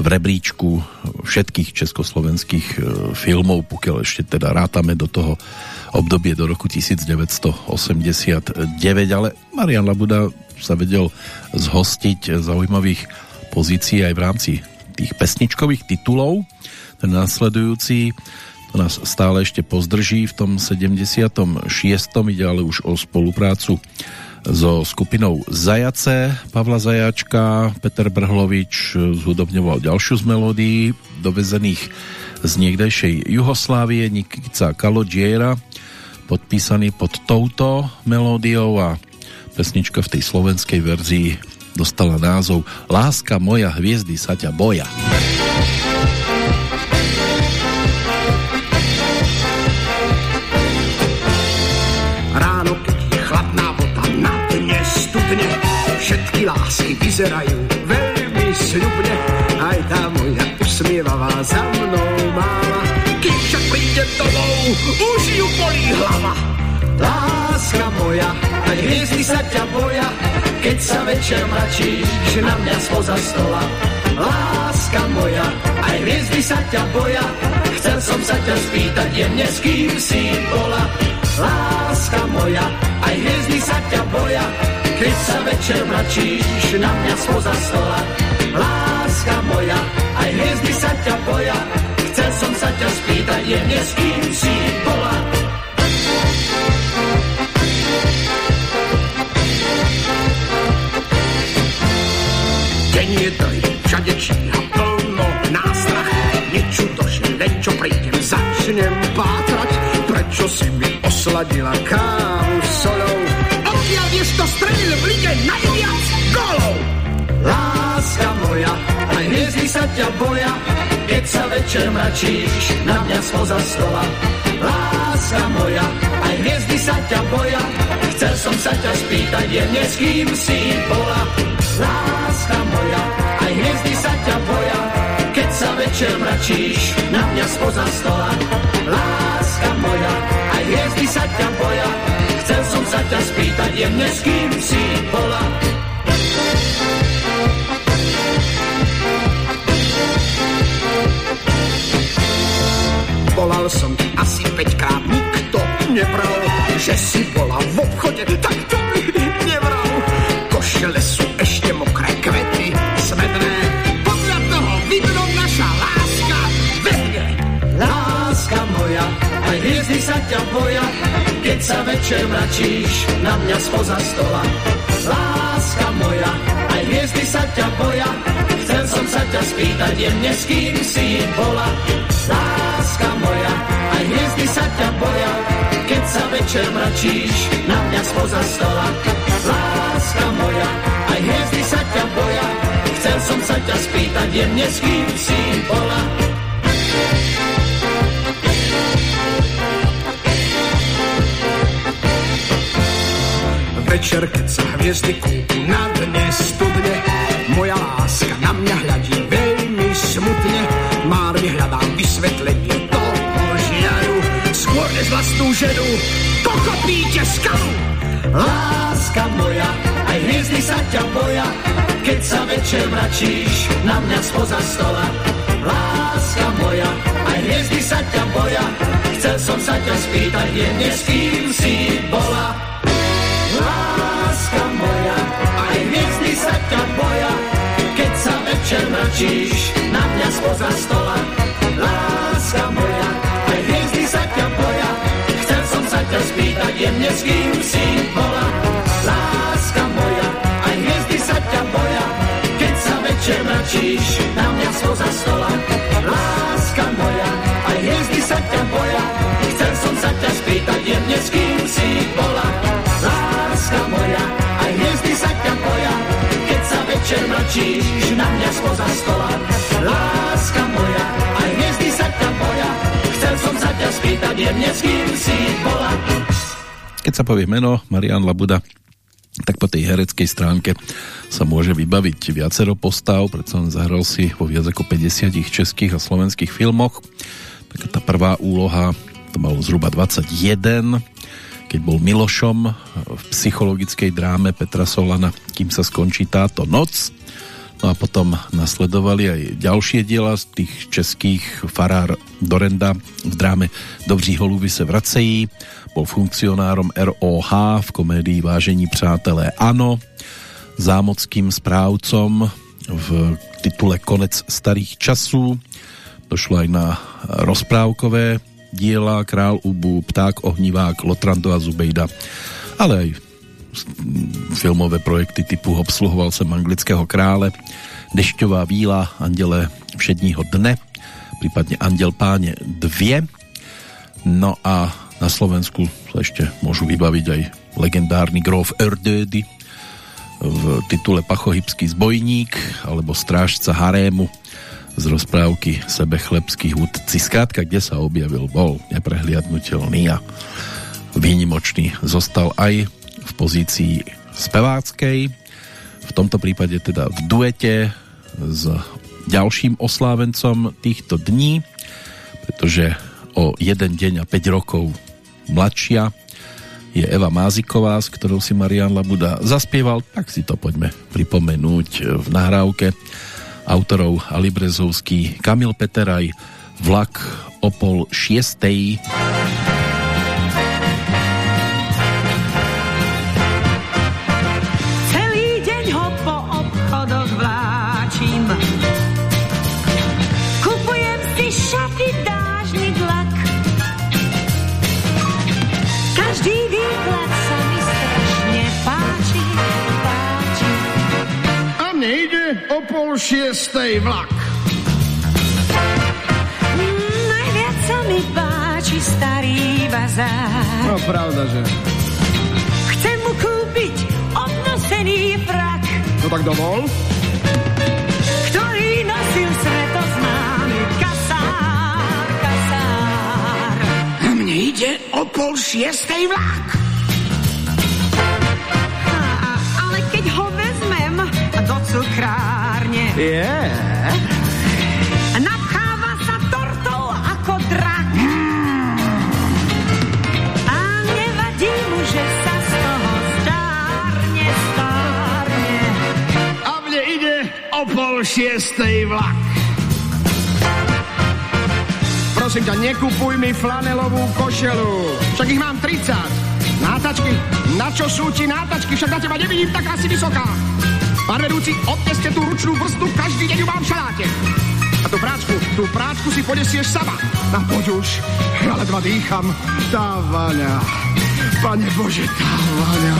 v rebríčku všetkých československých e, filmov, pokiaľ ešte teda rátame do toho obdobie do roku 1989, ale Marian Labuda sa vedel zhostiť zaujímavých pozícií aj v rámci tých pesničkových titulov. Ten následujúci to nás stále ešte pozdrží v tom 76. ide ale už o spoluprácu so skupinou Zajace Pavla Zajačka Peter Brhlovič zhudobňoval ďalšiu z melódií dovezených z niekdejšej Juhoslávie Nikica Kalodžiera podpísaný pod touto melódiou a pesnička v tej slovenskej verzii dostala názov Láska moja hviezdy sa ťa boja. Všetky lásky vyzerajú veľmi sľubne. Aj tá moja usmievavá za mnou máva. Keď však príde domov, už ju bolí hlava. Láska moja, aj hviezdy sa ťa boja, keď sa večer mračíš na mňa spoza stola. Láska moja, aj hviezdy sa ťa boja, chcel som sa ťa spýtať jemne, s kým si bola. Láska moja, aj hviezdy sa ťa boja, keď sa večer mračíš na mňa spoza stola. Láska moja, aj hviezdy sa ťa boja, chcel som sa ťa spýtať jemne, s kým si bola. Deň je dlhý, všade číha plno nástrach. Nečudo, že len čo prídem, začnem pátrať, prečo si mi osladila kávu solou. Odkiaľ vieš to strelil v lige najviac golov? Láska moja, aj hviezdy sa ťa boja, keď sa večer mračíš na mňa spoza stola. Láska moja, aj hviezdy sa ťa boja, chcel som sa ťa spýtať jemne, s kým si bola. Láska moja, aj hviezdy sa ťa boja, sa večer mračíš na mňa spoza stola. Láska moja, aj hviezdy sa ťa boja, chcel som sa ťa spýtať jemne, s kým si bola. Volal som ti asi 5 krát, nikto nebral, že si bola v obchode, tak to mi ťa boja, keď sa večer mračíš na mňa spoza stola. Láska moja, aj hviezdy sa ťa boja, chcel som sa ťa spýtať jemne, s kým si bola. Láska moja, aj hviezdy sa ťa boja, keď sa večer mračíš na mňa spoza stola. Láska moja, aj hviezdy sa ťa boja, chcel som sa ťa spýtať jemne, s kým si bola. Večer, keď sa hviezdy kúpu na dne studne, moja láska na mňa hľadí veľmi smutne. Márne hľadám vysvetlenie toho žiaru, skôr než vlastnú ženu, pokopíte skalu. Láska moja, aj hviezdy sa ťa boja, keď sa večer mračíš na mňa spoza stola. Láska moja, aj hviezdy sa ťa boja, chcel som sa ťa spýtať jemne, s kým si bola. Ťa boja, keď sa večer mračíš na mňa spoza stola. Láska moja, aj hviezdy sa ťa boja, chcel som sa ťa spýtať jemne, s kým si bola. Láska moja, aj hviezdy sa ťa boja, keď sa večer mračíš na mňa spoza stola. Láska moja, aj hviezdy sa ťa boja, chcel som sa ťa spýtať jemne, mračíš na mňa spoza stola. Láska moja, aj hviezdy sa ťa boja, chcel som sa ťa spýtať jemne, s kým si bola. Keď sa povie meno Marian Labuda, tak po tej hereckej stránke sa môže vybaviť viacero postav, predsa on zahral si vo viac ako 50 českých a slovenských filmoch. Taká tá prvá úloha, to malo zhruba 21, keď bol Milošom v psychologickej dráme Petra Solana, kým sa skončí táto noc. No a potom nasledovali aj ďalšie diela z tých českých Farár Dorenda v dráme Dobří holuby se vracejí. Bol funkcionárom ROH v komédii Vážení přátelé Ano. Zámockým správcom v titule Konec starých časů. Došlo aj na rozprávkové diela Král Ubu, Pták Ohnivák, Lotrando a Zubejda, ale aj filmové projekty typu Obsluhoval jsem anglického krále, Dešťová víla, Anděle všedního dne, prípadne Andel páne 2. No a na Slovensku sa ešte môžu vybaviť aj legendárny Grof Erdödy v titule Pachohybský zbojník alebo Strážca harému z rozprávky sebechlebských údci. Skrátka, kde sa objavil, bol neprehliadnutelný a výnimočný. Zostal aj v pozícii speváckej, v tomto prípade teda v duete s ďalším oslávencom týchto dní, pretože o jeden deň a 5 rokov mladšia je Eva Máziková, s ktorou si Marian Labuda zaspieval, tak si to poďme pripomenúť v nahrávke autorov Ali Brezovský, Kamil Peteraj, Vlak o pol šiestej. Pol šiestej vlak. Najviac sa mi páči starý bazár. No pravda, že. Chcem mu kúpiť obnosený frak, No tak dovol. ktorý nosil svetoznámy kasár, kasár. Mne ide o pol šiestej vlak. Cukrárne, Je. napcháva sa tortou ako drak. A nevadí mu, že sa z toho stárne, stárne. A mne ide o pol šiestej vlak. Prosím ťa, nekupuj mi flanelovú košelu. Však ich mám 30. Nátačky? Na čo sú ti nátačky? Však na teba nevidím tak asi vysoká. Pán vedúci, odneste tú ručnú vrstu, každý deň ju mám v šaláte. A tú práčku, tú práčku si ponesieš sama. Na poď už, ja ledva dýcham. Tá vaňa, pane Bože, tá vaňa.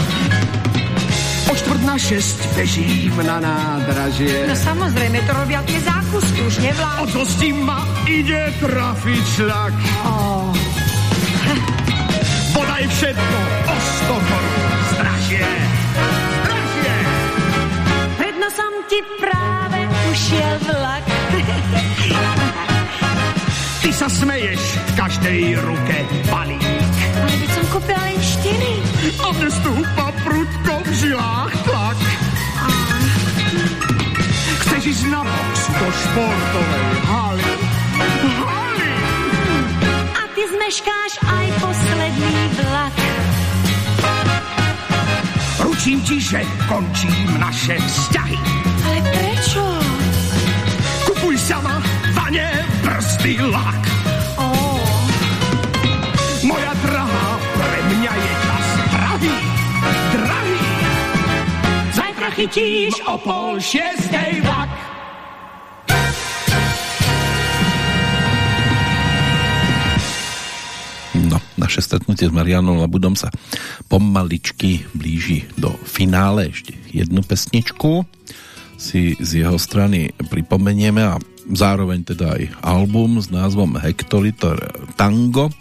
O čtvrt na šesť bežím na nádražie. No samozrejme, to robia tie zákusky, už nevládnu. Od zosti ma ide trafiť šlak. Oh. Voda je všetko ti práve ušiel vlak. Ty sa smeješ v každej ruke balík. Ale by som kúpila len štyri. A mne stúpa prudko v žilách tlak. Chceš ísť na box do športovej haly. Haly! A ty zmeškáš aj posledný vlak. Ručím ti, že končím naše vzťahy. Ale prečo? Kupuj sama, vane, brzdy, lak. Oh. Moja drahá, pre mňa je čas drahý, drahý. Zajtra chytíš o pol šiestej vlak. No, naše stretnutie s Marianom Labudom sa pomaličky blíži do finále. Ešte jednu pesničku si z jeho strany pripomenieme a zároveň teda aj album s názvom Hektoliter Tango,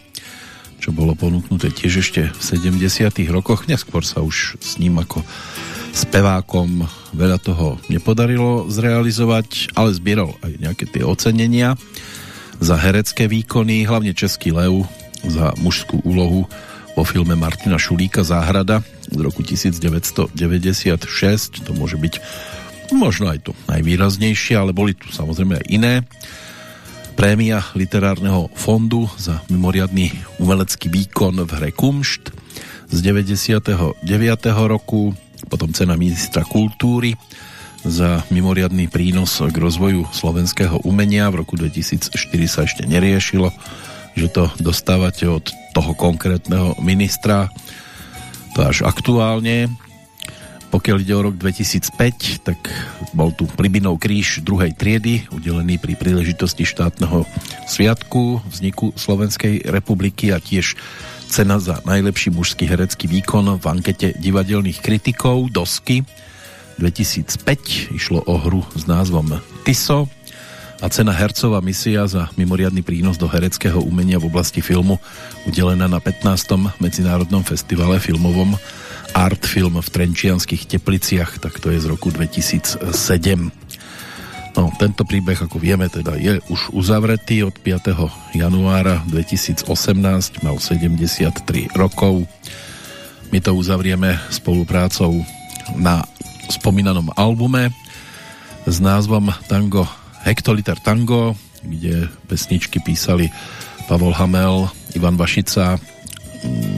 čo bolo ponúknuté tiež ešte v 70 rokoch. Neskôr sa už s ním ako spevákom veľa toho nepodarilo zrealizovať, ale zbieral aj nejaké tie ocenenia za herecké výkony, hlavne Český lev za mužskú úlohu vo filme Martina Šulíka Záhrada z roku 1996. To môže byť možno aj to najvýraznejšie, ale boli tu samozrejme aj iné. Prémia literárneho fondu za mimoriadný umelecký výkon v hre Kumšt z 99. roku, potom cena ministra kultúry za mimoriadný prínos k rozvoju slovenského umenia. V roku 2004 sa ešte neriešilo, že to dostávate od toho konkrétneho ministra. To až aktuálne. Pokiaľ ide o rok 2005, tak bol tu Plibinov kríž druhej triedy, udelený pri príležitosti štátneho sviatku vzniku Slovenskej republiky a tiež cena za najlepší mužský herecký výkon v ankete divadelných kritikov Dosky 2005. Išlo o hru s názvom Tiso a cena hercová misia za mimoriadný prínos do hereckého umenia v oblasti filmu udelená na 15. Medzinárodnom festivale filmovom Art Film v Trenčianských Tepliciach, tak to je z roku 2007. No, tento príbeh, ako vieme, teda je už uzavretý od 5. januára 2018, mal 73 rokov. My to uzavrieme spoluprácou na spomínanom albume s názvom Tango Hektoliter Tango, kde pesničky písali Pavol Hamel, Ivan Vašica,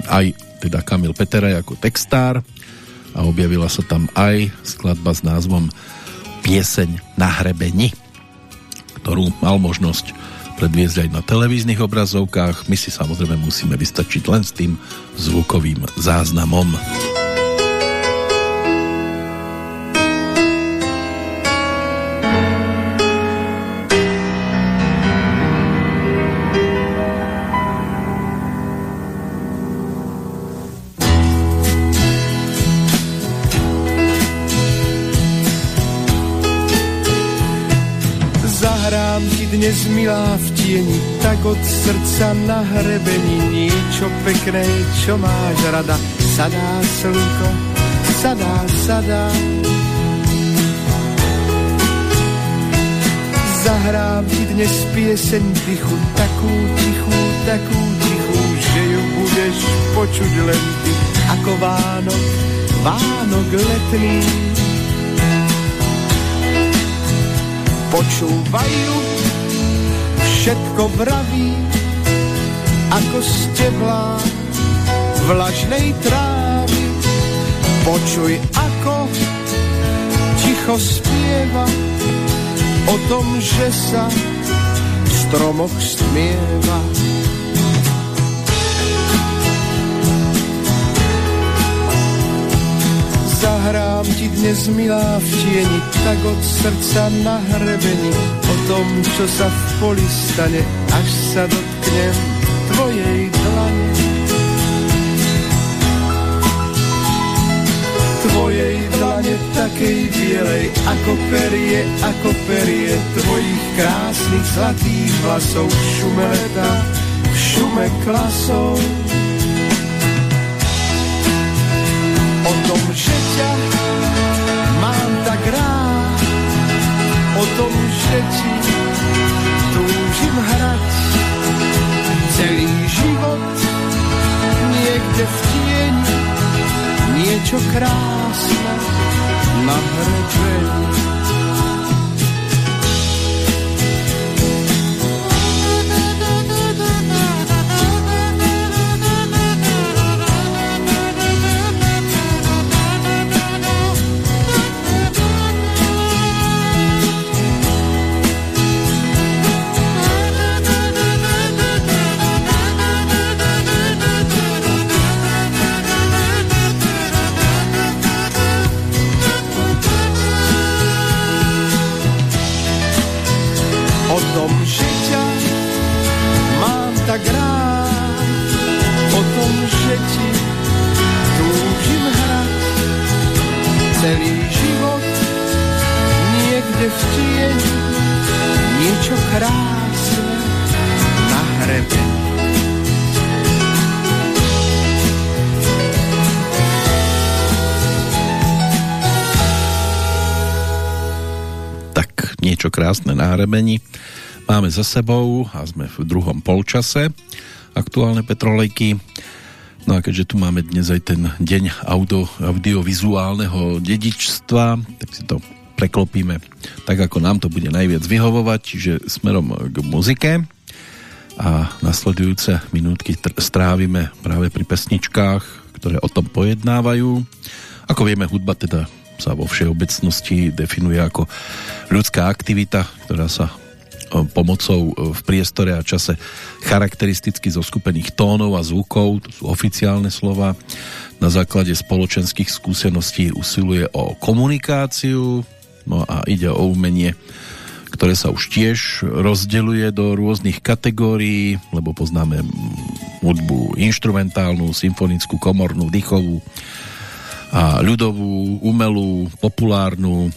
aj teda Kamil Peteraj ako textár a objavila sa tam aj skladba s názvom Pieseň na hrebeni, ktorú mal možnosť predviesť aj na televíznych obrazovkách. My si samozrejme musíme vystačiť len s tým zvukovým záznamom. Dnes milá v tieni, tak od srdca na hrebení niečo pekné, čo máš rada. Sadá slnko, sadá, sadá. Zahrám ti dnes pieseň tichu, takú tichú, takú tichú, že ju budeš počuť len ty, ako Vánok, Vánok letný. Počúvajú, všetko vraví, ako steblá vlažnej trávy. Počuj, ako ticho spieva o tom, že sa v stromoch stmieva. Zahrám ti dnes milá v tieni, tak od srdca na hrebení, tom, čo sa v poli stane, až sa dotknem tvojej dlane. Tvojej dlane takej bielej, ako perie, ako perie tvojich krásnych zlatých vlasov, v šume leta, šume klasov. O tom, že ťa mám tak rád, o tom, že ti život niekde v tieni niečo krásne na hrebení. Tom, že ti túžim hrať celý život niekde v tieni niečo krásne na hrebe. Tak niečo krásne na hrebení máme za sebou a sme v druhom polčase aktuálne petrolejky. No a keďže tu máme dnes aj ten deň audio, audiovizuálneho dedičstva, tak si to preklopíme tak, ako nám to bude najviac vyhovovať, čiže smerom k muzike a nasledujúce minútky strávime práve pri pesničkách, ktoré o tom pojednávajú. Ako vieme, hudba teda sa vo všeobecnosti definuje ako ľudská aktivita, ktorá sa pomocou e, v priestore a čase charakteristicky zoskupených tónov a zvukov, to sú oficiálne slova, na základe spoločenských skúseností usiluje o komunikáciu, no a ide o umenie, ktoré sa už tiež rozdeluje do rôznych kategórií, lebo poznáme hudbu instrumentálnu, symfonickú, komornú, dýchovú a ľudovú, umelú, populárnu,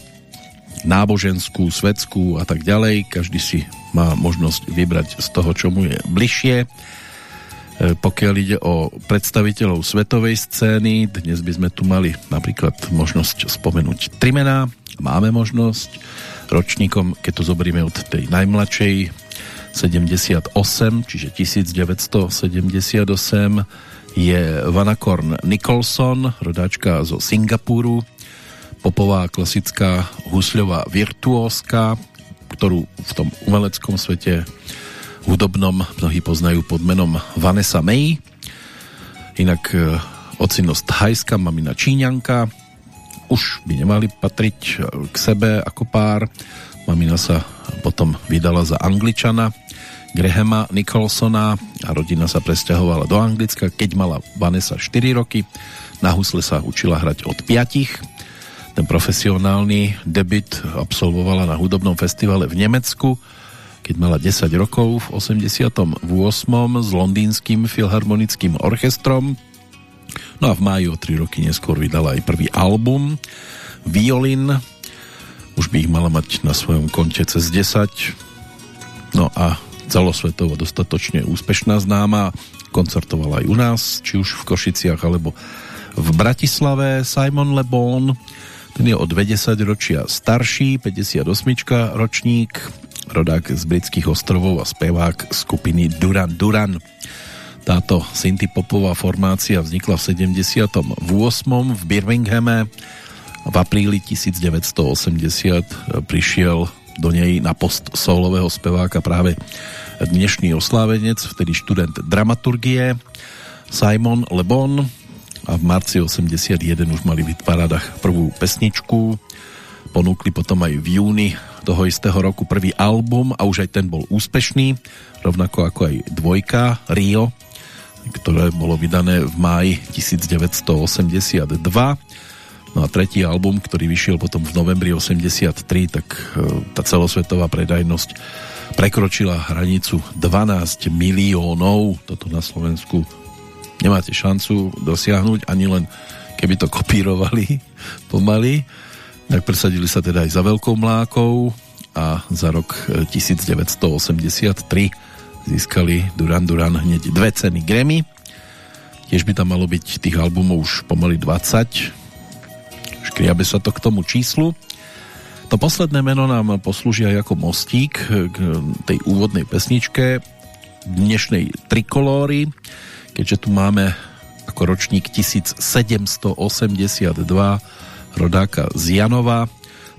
náboženskú, svetskú a tak ďalej. Každý si má možnosť vybrať z toho, čo mu je bližšie. E, pokiaľ ide o predstaviteľov svetovej scény, dnes by sme tu mali napríklad možnosť spomenúť tri mená. Máme možnosť ročníkom, keď to zoberieme od tej najmladšej 78, čiže 1978 je Vanakorn Nicholson, rodáčka zo Singapuru, popová klasická husľová virtuózka, ktorú v tom umeleckom svete hudobnom mnohí poznajú pod menom Vanessa May. Inak e, ocino z Thajska, mamina Číňanka, už by nemali patriť e, k sebe ako pár. Mamina sa potom vydala za Angličana Grahama Nicholsona a rodina sa presťahovala do Anglicka, keď mala Vanessa 4 roky. Na husle sa učila hrať od 5 ten profesionálny debit absolvovala na hudobnom festivale v Nemecku, keď mala 10 rokov v 88. s londýnským filharmonickým orchestrom. No a v máji o 3 roky neskôr vydala aj prvý album Violin. Už by ich mala mať na svojom konte cez 10. No a celosvetovo dostatočne úspešná známa. Koncertovala aj u nás, či už v Košiciach alebo v Bratislave. Simon Le Bon ten je o 20 ročia starší, 58 ročník, rodák z britských ostrovov a spevák skupiny Duran Duran. Táto synthpopová formácia vznikla v 78. v Birminghame. V apríli 1980 prišiel do nej na post solového speváka práve dnešný oslávenec, vtedy študent dramaturgie Simon Le Bon, a v marci 81 už mali v paradách prvú pesničku. Ponúkli potom aj v júni toho istého roku prvý album a už aj ten bol úspešný, rovnako ako aj dvojka Rio, ktoré bolo vydané v máji 1982. No a tretí album, ktorý vyšiel potom v novembri 83, tak e, tá celosvetová predajnosť prekročila hranicu 12 miliónov. Toto na Slovensku nemáte šancu dosiahnuť, ani len keby to kopírovali [LAUGHS] pomaly. Tak presadili sa teda aj za veľkou mlákou a za rok 1983 získali Duran Duran hneď dve ceny Grammy. Tiež by tam malo byť tých albumov už pomaly 20, škriabe sa to k tomu číslu. To posledné meno nám poslúžia ako mostík k tej úvodnej pesničke dnešnej trikolóry, keďže tu máme ako ročník 1782 rodáka z Janova,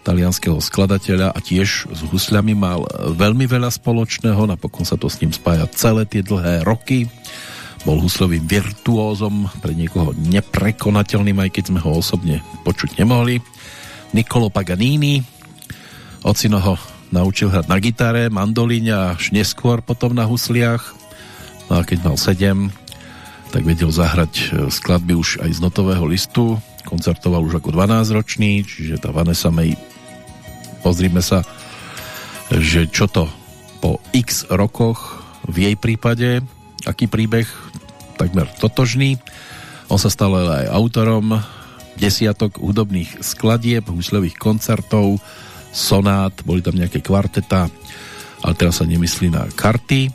talianského skladateľa a tiež s husľami mal veľmi veľa spoločného, napokon sa to s ním spája celé tie dlhé roky. Bol huslovým virtuózom, pre niekoho neprekonateľným, aj keď sme ho osobne počuť nemohli. Nicolo Paganini, ocino ho naučil hrať na gitare, mandolíne a až neskôr potom na husliach. No a keď mal 7, tak vedel zahrať e, skladby už aj z notového listu. Koncertoval už ako 12-ročný, čiže tá Vanessa May, pozrime sa, že čo to po x rokoch v jej prípade, aký príbeh takmer totožný. On sa stal aj autorom desiatok hudobných skladieb, husľových koncertov, sonát, boli tam nejaké kvarteta, ale teraz sa nemyslí na karty.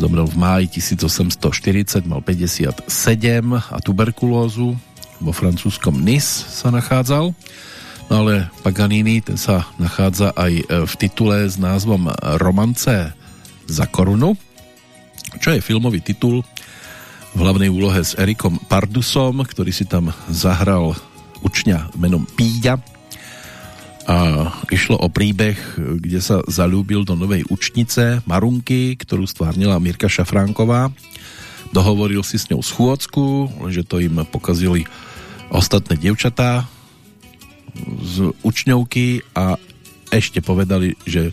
Zomrel v máji 1840, mal 57 a tuberkulózu. Vo francúzskom Nice sa nachádzal. No ale Paganini ten sa nachádza aj v titule s názvom Romance za korunu, čo je filmový titul v hlavnej úlohe s Erikom Pardusom, ktorý si tam zahral učňa menom Píďa a išlo o príbeh, kde sa zalúbil do novej učnice Marunky, ktorú stvárnila Mirka Šafránková. Dohovoril si s ňou schôdzku, že to im pokazili ostatné dievčatá z učňovky a ešte povedali, že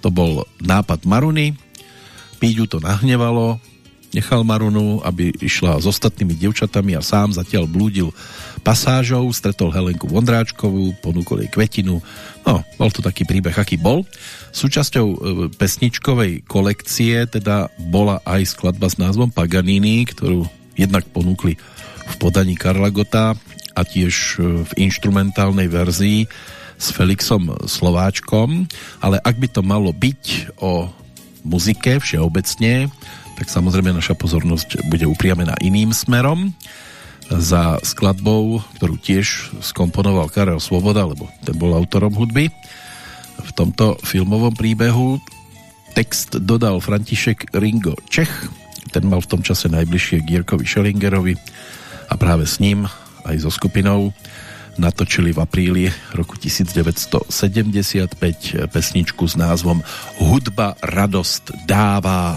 to bol nápad Maruny. Píďu to nahnevalo, nechal Marunu, aby išla s ostatnými devčatami a sám zatiaľ blúdil pasážou, stretol Helenku Vondráčkovú, ponúkol jej kvetinu. No, bol to taký príbeh, aký bol. Súčasťou e, pesničkovej kolekcie teda bola aj skladba s názvom Paganini, ktorú jednak ponúkli v podaní Karla Gota a tiež e, v instrumentálnej verzii s Felixom Slováčkom, ale ak by to malo byť o muzike všeobecne, tak samozrejme naša pozornosť bude upriamená iným smerom za skladbou, ktorú tiež skomponoval Karel Svoboda, lebo ten bol autorom hudby. V tomto filmovom príbehu text dodal František Ringo Čech, ten mal v tom čase najbližšie k Jirkovi Schellingerovi a práve s ním aj so skupinou natočili v apríli roku 1975 pesničku s názvom Hudba radost dává.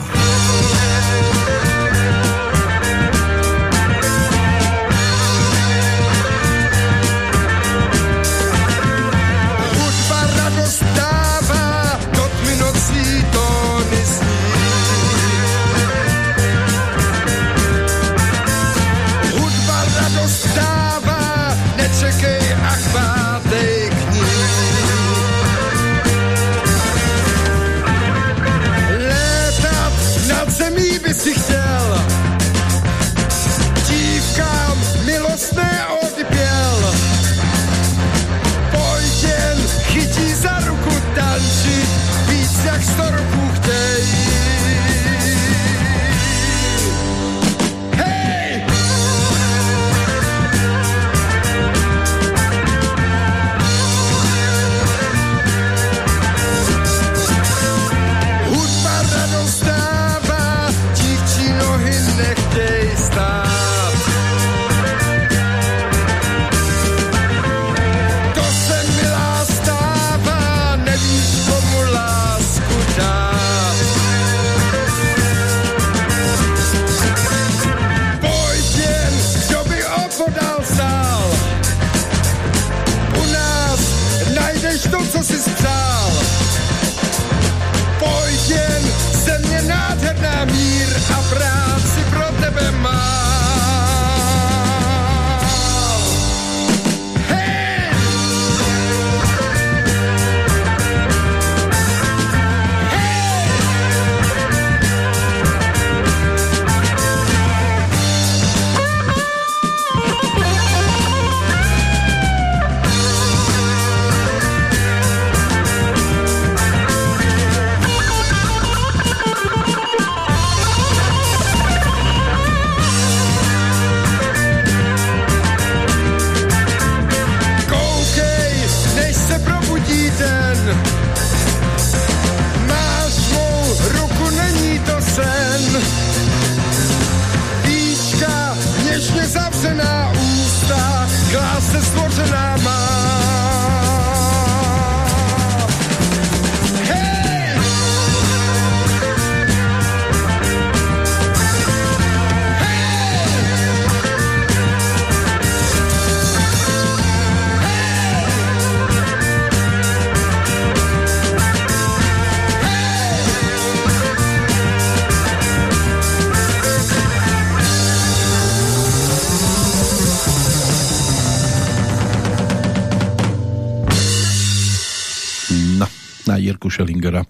Na Jirku Schellingera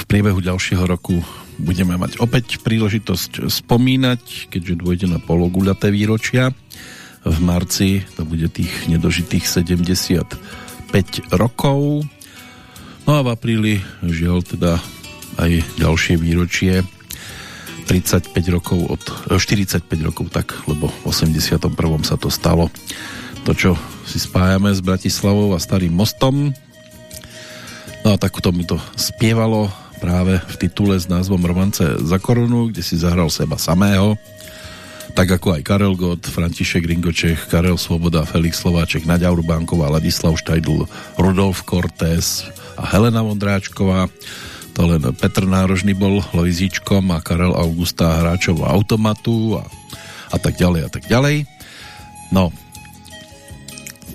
v priebehu ďalšieho roku budeme mať opäť príležitosť spomínať, keďže dôjde na pologuľaté výročia. V marci to bude tých nedožitých 75 rokov. No a v apríli žiaľ teda aj ďalšie výročie 35 rokov od 45 rokov tak, lebo v 81. sa to stalo. To, čo si spájame s Bratislavou a Starým mostom. No a takto mi to spievalo práve v titule s názvom Romance za korunu, kde si zahral seba samého, tak ako aj Karel Gott, František Ringočech, Karel Svoboda, Felix Slováček, Nadia Urbánková, Ladislav Štajdl, Rudolf Cortés a Helena Vondráčková. To len Petr Nárožný bol Lojzičkom a Karel Augusta hráčov automatu a, a tak ďalej a tak ďalej. No,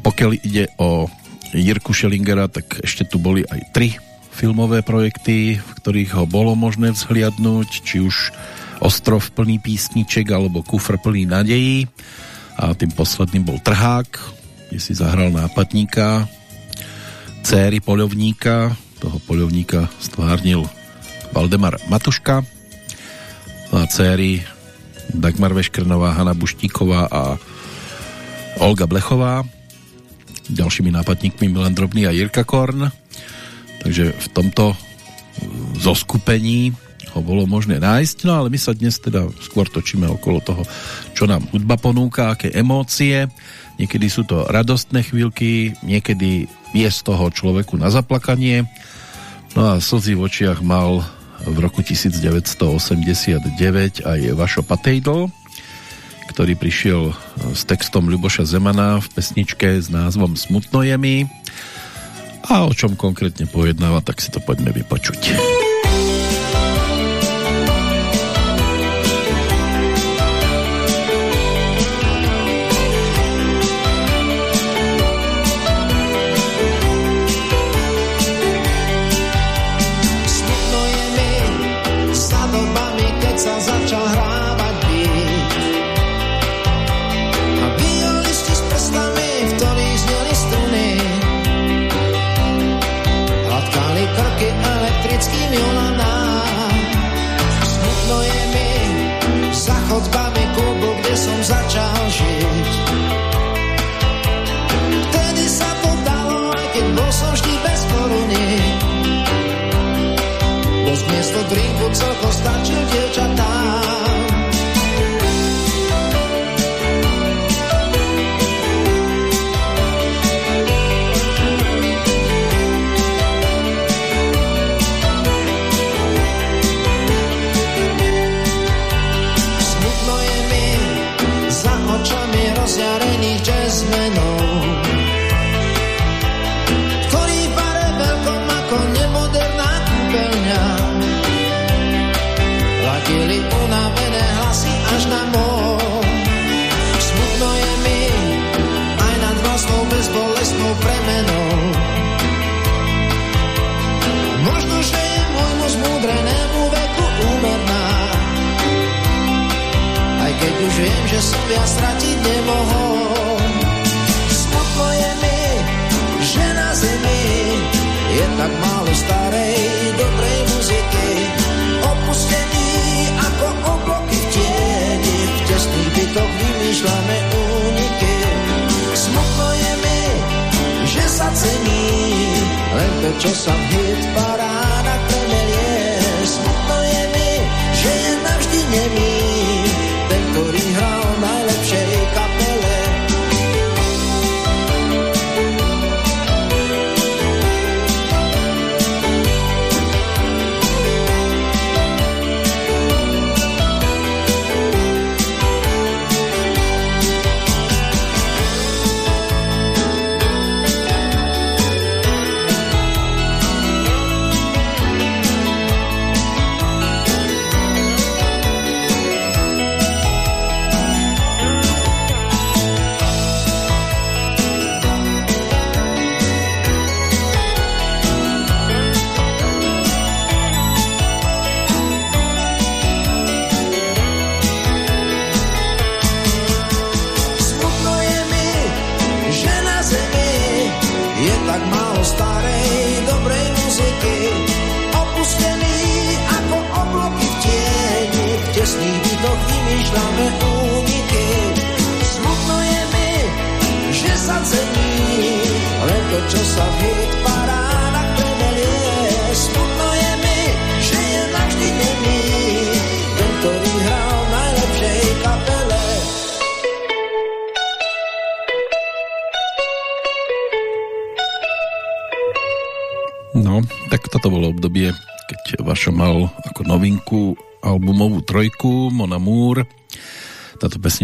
pokiaľ ide o Jirku Schellingera, tak ešte tu boli aj tri filmové projekty, v ktorých ho bolo možné vzhliadnúť, či už Ostrov plný písniček alebo Kufr plný nadejí. A tým posledným bol Trhák, kde si zahral nápadníka céry poľovníka toho poľovníka stvárnil Valdemar Matuška no a céry Dagmar Veškrnová, Hanna Buštíková a Olga Blechová ďalšími nápadníkmi Milan Drobný a Jirka Korn Takže v tomto uh, zoskupení ho bolo možné nájsť, no ale my sa dnes teda skôr točíme okolo toho, čo nám hudba ponúka, aké emócie. Niekedy sú to radostné chvíľky, niekedy je z toho človeku na zaplakanie. No a slzy v očiach mal v roku 1989 aj Vašo Patejdl, ktorý prišiel s textom Ľuboša Zemana v pesničke s názvom Smutno je mi a o čom konkrétne pojednáva, tak si to poďme vypočuť. Drinku celko stačil dievčatám. Že som ja stratiť nemohol. Smutno je mi, že na zemi je tak málo starej, dobrej muziky. Opustení ako obloky v tieni, v tesných bytoch vymýšľame úniky. Smutno je mi, že sa cení len to, čo sa v hit parádach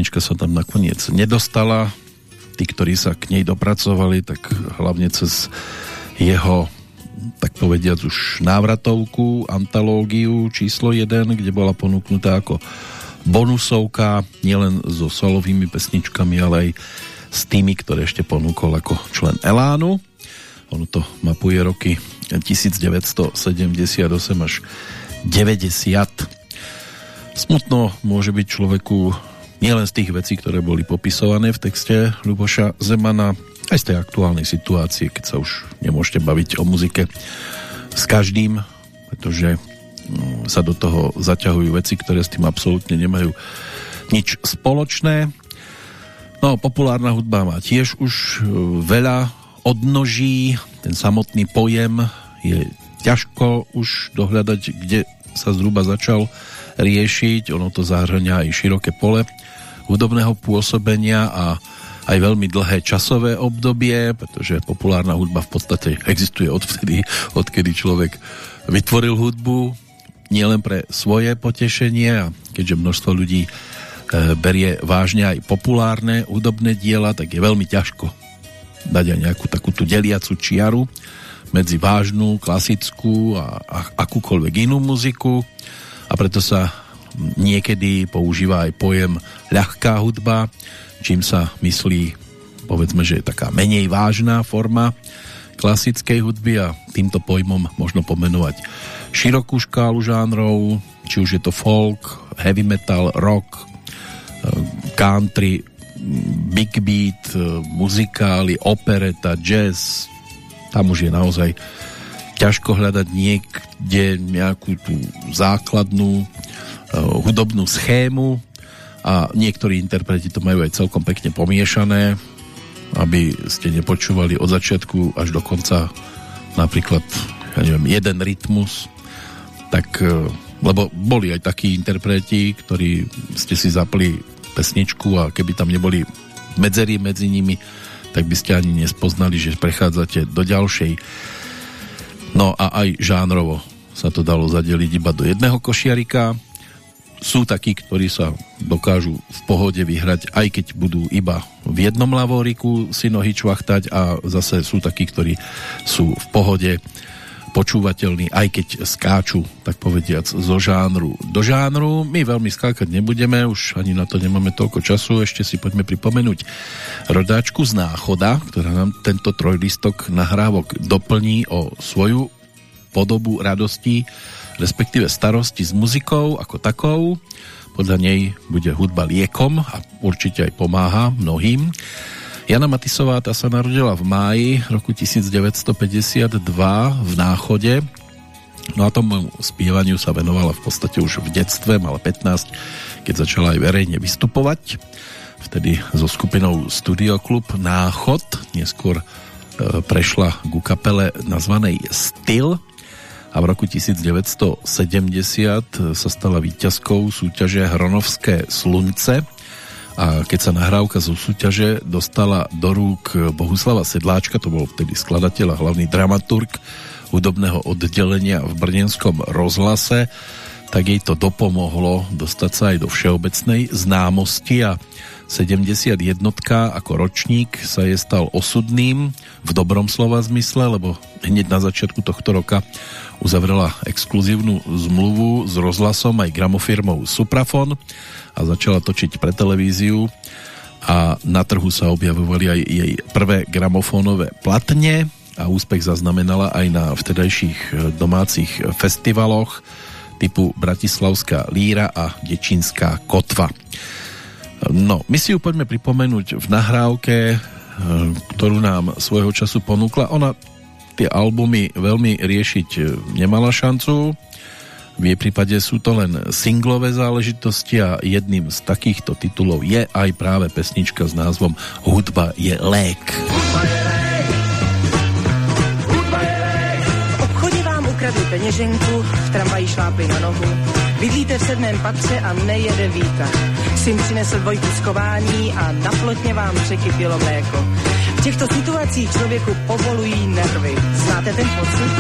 pesnička sa tam nakoniec nedostala. Tí, ktorí sa k nej dopracovali, tak hlavne cez jeho tak povediac už návratovku, antológiu číslo 1, kde bola ponúknutá ako bonusovka, nielen so solovými pesničkami, ale aj s tými, ktoré ešte ponúkol ako člen Elánu. Ono to mapuje roky 1978 až 90. Smutno môže byť človeku nielen z tých vecí, ktoré boli popisované v texte Ľuboša Zemana, aj z tej aktuálnej situácie, keď sa už nemôžete baviť o muzike s každým, pretože mm, sa do toho zaťahujú veci, ktoré s tým absolútne nemajú nič spoločné. No, populárna hudba má tiež už e, veľa odnoží, ten samotný pojem je ťažko už dohľadať, kde sa zhruba začal riešiť. Ono to zahrňa aj široké pole hudobného pôsobenia a aj veľmi dlhé časové obdobie, pretože populárna hudba v podstate existuje odvtedy, odkedy človek vytvoril hudbu nielen pre svoje potešenie a keďže množstvo ľudí e, berie vážne aj populárne hudobné diela, tak je veľmi ťažko dať aj nejakú takú deliacu čiaru medzi vážnu, klasickú a, a akúkoľvek inú muziku. A preto sa niekedy používa aj pojem ľahká hudba, čím sa myslí povedzme, že je taká menej vážna forma klasickej hudby a týmto pojmom možno pomenovať širokú škálu žánrov, či už je to folk, heavy metal, rock, country, big beat, muzikály, opereta, jazz, tam už je naozaj ťažko hľadať niekde nejakú tú základnú hudobnú schému a niektorí interpreti to majú aj celkom pekne pomiešané, aby ste nepočúvali od začiatku až do konca napríklad, ja neviem, jeden rytmus, tak, uh, lebo boli aj takí interpreti, ktorí ste si zapli pesničku a keby tam neboli medzery medzi nimi, tak by ste ani nespoznali, že prechádzate do ďalšej. No a aj žánrovo sa to dalo zadeliť iba do jedného košiarika. Sú takí, ktorí sa dokážu v pohode vyhrať, aj keď budú iba v jednom lavóriku si nohy čvachtať a zase sú takí, ktorí sú v pohode počúvateľný, aj keď skáču, tak povediac, zo žánru do žánru. My veľmi skákať nebudeme, už ani na to nemáme toľko času, ešte si poďme pripomenúť rodáčku z náchoda, ktorá nám tento trojlistok nahrávok doplní o svoju podobu radosti, respektíve starosti s muzikou ako takou. Podľa nej bude hudba liekom a určite aj pomáha mnohým. Jana Matisová tá sa narodila v máji roku 1952 v Náchode. No a tomu spievaniu sa venovala v podstate už v detstve, mala 15, keď začala aj verejne vystupovať. Vtedy so skupinou Studioklub Náchod, neskôr e, prešla ku kapele nazvanej Styl a v roku 1970 sa stala víťazkou súťaže Hronovské slunce. A keď sa nahrávka zo súťaže dostala do rúk Bohuslava Sedláčka, to bol vtedy skladateľ a hlavný dramaturg hudobného oddelenia v Brnenskom rozhlase, tak jej to dopomohlo dostať sa aj do všeobecnej známosti a 71 ako ročník sa je stal osudným v dobrom slova zmysle, lebo hneď na začiatku tohto roka uzavrela exkluzívnu zmluvu s rozhlasom aj gramofirmou Suprafon a začala točiť pre televíziu a na trhu sa objavovali aj jej prvé gramofónové platne a úspech zaznamenala aj na vtedajších e, domácich festivaloch typu Bratislavská líra a Dečínská kotva. No, my si ju poďme pripomenúť v nahrávke, e, ktorú nám svojho času ponúkla. Ona tie albumy veľmi riešiť e, nemala šancu. V jej prípade sú to len singlové záležitosti a jedným z takýchto titulov je aj práve pesnička s názvom Hudba je lék. Hudba. V obchodě vám ukradli peněženku, v tramvaji šlápli na nohu. Bydlíte v sedmém patře a nejede výtah. Syn přinesl dvojku skování a na plotně vám překypilo mléko. V těchto situacích člověku povolují nervy. Znáte ten pocit?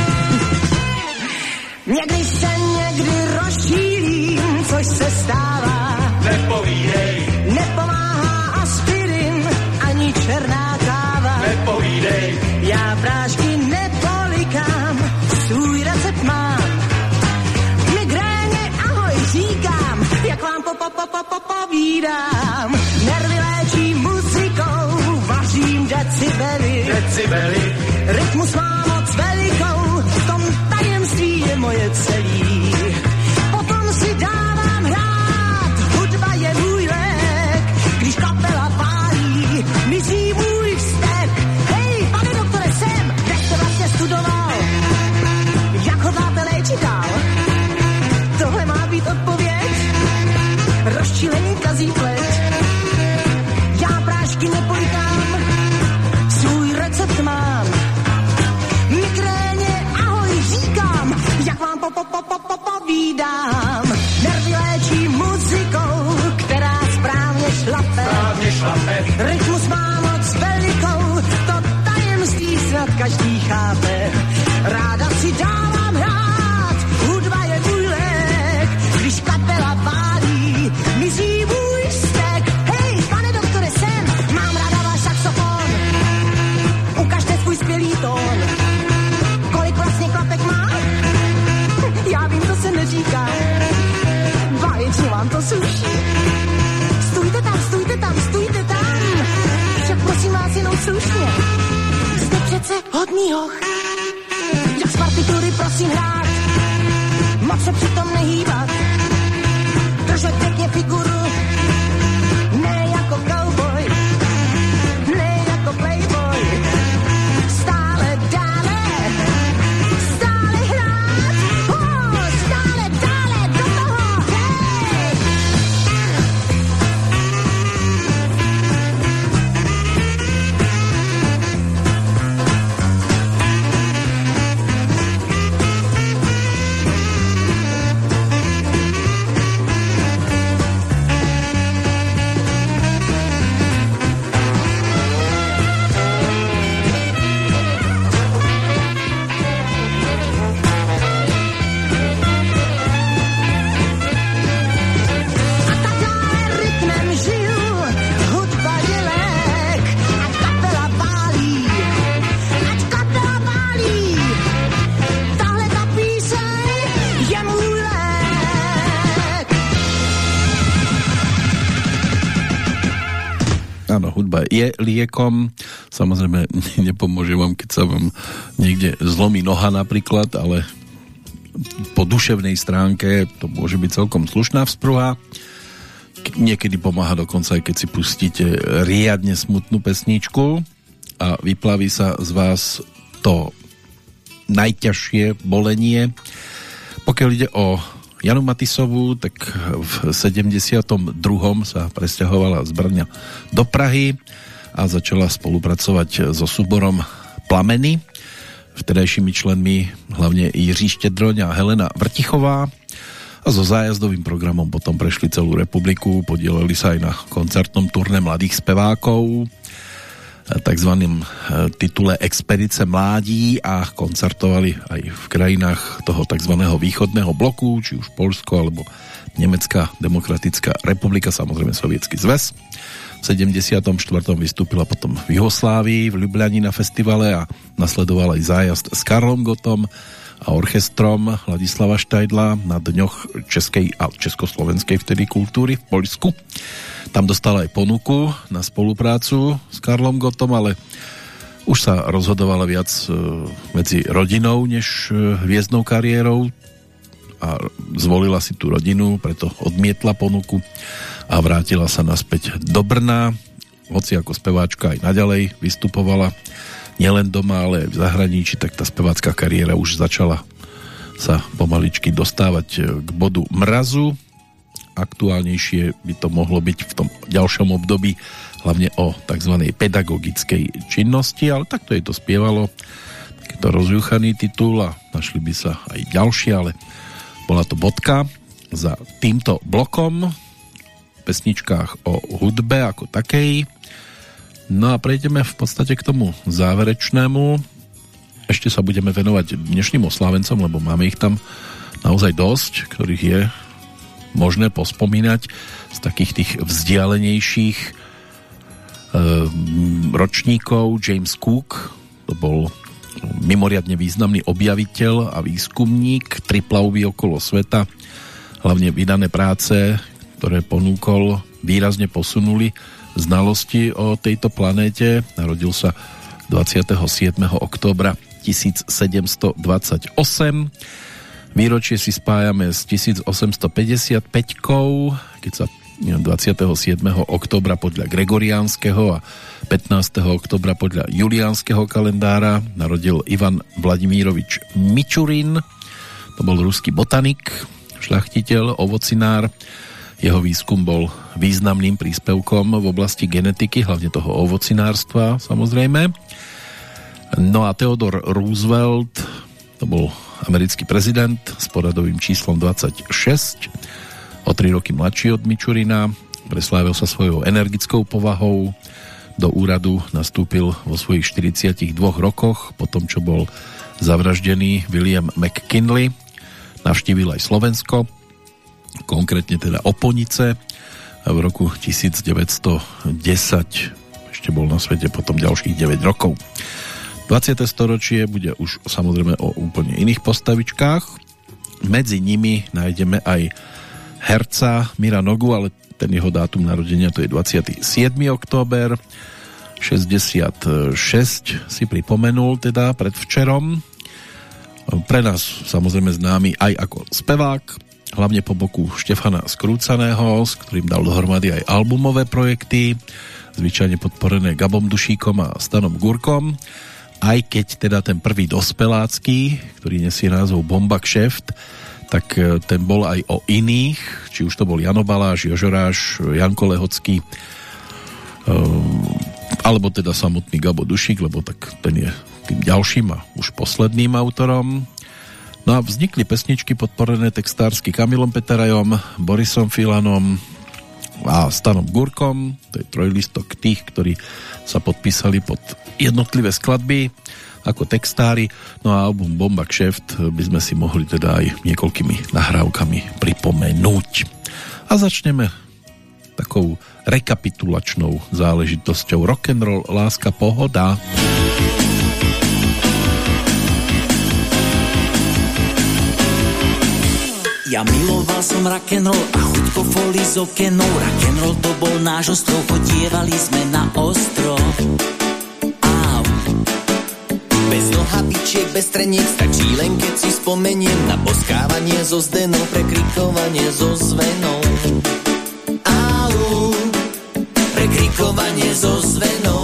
Někdy se někdy rozšílím, což se stává. Nepovídej, po, po, po, po, povídám. Nervy léčím muzikou, vařím decibely. decibely, Rytmus má po, po, po, po, po, povídám. Nervy léčí muzikou, která správně šlape. správně šlape, Rytmus má moc velikou, to tajemství snad každý chápe. Ráda hoch. Jak z partitury prosím hrát. Moc se přitom nehýbat. Držet pěkně figuru. Je liekom. Samozrejme, [LAUGHS] nepomôže vám, keď sa vám niekde zlomí noha napríklad, ale po duševnej stránke to môže byť celkom slušná vzpruha. Niekedy pomáha dokonca aj keď si pustíte riadne smutnú pesničku a vyplaví sa z vás to najťažšie bolenie. Pokiaľ ide o Janu Matisovú, tak v 72. sa presťahovala z Brňa do Prahy a začala spolupracovať so súborom Plameny, vtedajšími členmi hlavne Jiří Štedroň a Helena Vrtichová a so zájazdovým programom potom prešli celú republiku, podielali sa aj na koncertnom turné mladých spevákov takzvaným e, titule Expedice mládí a koncertovali aj v krajinách toho takzvaného východného bloku, či už Polsko alebo Nemecká demokratická republika, samozrejme Sovietsky zväz. V 74. vystúpila potom v Juhoslávii, v Ljubljani na festivale a nasledoval aj zájazd s Karlom Gotom a orchestrom Ladislava Štajdla na dňoch českej a československej vtedy kultúry v Poľsku. Tam dostala aj ponuku na spoluprácu s Karlom Gotom, ale už sa rozhodovala viac e, medzi rodinou než e, hviezdnou kariérou a zvolila si tú rodinu, preto odmietla ponuku a vrátila sa naspäť do Brna, hoci ako speváčka aj naďalej vystupovala nielen doma, ale aj v zahraničí, tak tá spevácká kariéra už začala sa pomaličky dostávať e, k bodu mrazu. Aktuálnejšie by to mohlo byť v tom ďalšom období hlavne o tzv. pedagogickej činnosti, ale takto je to spievalo. Takýto rozjuchaný titul a našli by sa aj ďalšie, ale bola to bodka za týmto blokom pesničkách o hudbe ako takej. No a prejdeme v podstate k tomu záverečnému. Ešte sa budeme venovať dnešným oslávencom, lebo máme ich tam naozaj dosť, ktorých je možné pospomínať z takých tých vzdialenejších e, ročníkov. James Cook, to bol mimoriadne významný objaviteľ a výskumník, triplavý okolo sveta, hlavne vydané práce, ktoré ponúkol, výrazne posunuli znalosti o tejto planéte. Narodil sa 27. oktobra 1728. Výročie si spájame s 1855, keď sa 27. oktobra podľa Gregoriánskeho a 15. oktobra podľa Juliánskeho kalendára narodil Ivan Vladimírovič Mičurin. To bol ruský botanik, šľachtiteľ, ovocinár, jeho výskum bol významným príspevkom v oblasti genetiky, hlavne toho ovocinárstva samozrejme. No a Theodore Roosevelt, to bol americký prezident s poradovým číslom 26, o 3 roky mladší od Mičurina, preslávil sa svojou energickou povahou, do úradu nastúpil vo svojich 42 rokoch, po tom, čo bol zavraždený William McKinley, navštívil aj Slovensko, konkrétne teda Oponice v roku 1910 ešte bol na svete potom ďalších 9 rokov 20. storočie bude už samozrejme o úplne iných postavičkách medzi nimi nájdeme aj herca Mira Nogu, ale ten jeho dátum narodenia to je 27. október 66 si pripomenul teda predvčerom pre nás samozrejme známy aj ako spevák hlavne po boku Štefana Skrúcaného, s ktorým dal dohromady aj albumové projekty, zvyčajne podporené Gabom Dušíkom a Stanom Gurkom, aj keď teda ten prvý dospelácky, ktorý nesie názov Bomba Kšeft, tak e, ten bol aj o iných, či už to bol Jano Baláš, Jožoráš, Janko Lehocký, um, alebo teda samotný Gabo Dušík, lebo tak ten je tým ďalším a už posledným autorom No a vznikli pesničky podporené textársky Kamilom Peterajom, Borisom Filanom a Stanom Gurkom. To je trojlistok tých, ktorí sa podpísali pod jednotlivé skladby ako textári. No a album Bomba Kšeft by sme si mohli teda aj niekoľkými nahrávkami pripomenúť. A začneme takou rekapitulačnou záležitosťou rock'n'roll, láska, pohoda. Ja miloval som rock'n'roll a chuť po foli z okenou. Rock'n'roll to bol náš ostrov, chodievali sme na ostrov. Au. Bez nohavičiek, bez streniek, stačí len keď si spomeniem na poskávanie zo zdenou, prekrikovanie zo zvenou. Au. Prekrikovanie zo zvenou.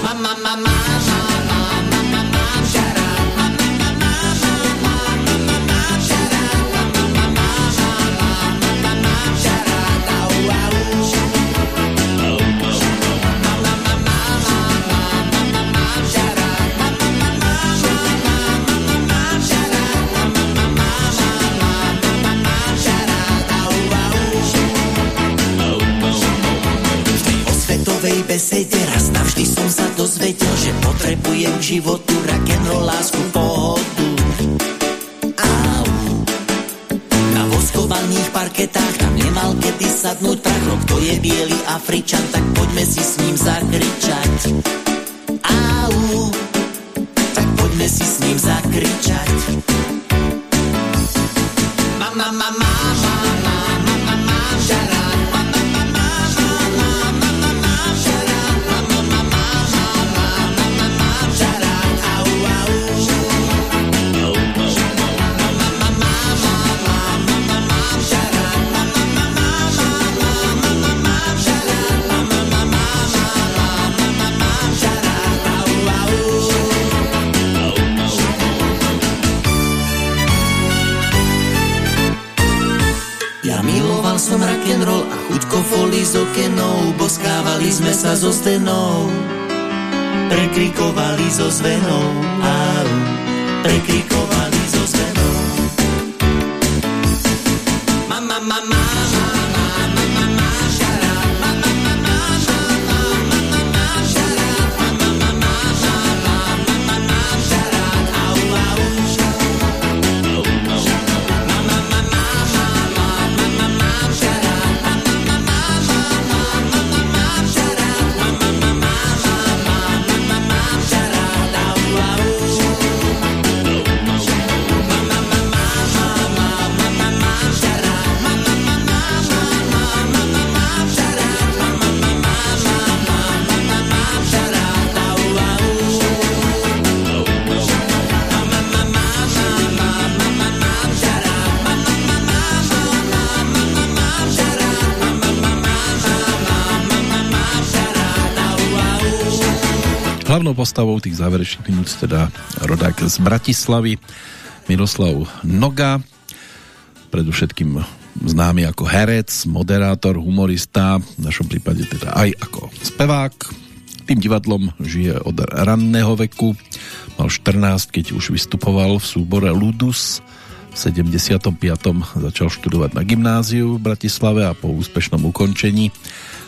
Mama, mama, mama. Besede raz navždy som sa dozvedel, že potrebujem k životu rock'n'roll lásku pohodu. Au. Na voskovaných parketách tam nemal kedy sadnúť prachrok, to je biely Afričan, tak poďme si s ním zakričať. Au. Tak poďme si s ním zakričať. Mama, mama, mama, mama, mama, mama, kofoli z okenou, boskávali sme sa so stenou. Prekrikovali so zvenou, au, prekrikovali Hlavnou postavou tých záverečných minút teda rodák z Bratislavy Miroslav Noga, predovšetkým známy ako herec, moderátor, humorista, v našom prípade teda aj ako spevák. Tým divadlom žije od ranného veku. Mal 14, keď už vystupoval v súbore Ludus. V 75. začal študovať na gymnáziu v Bratislave a po úspešnom ukončení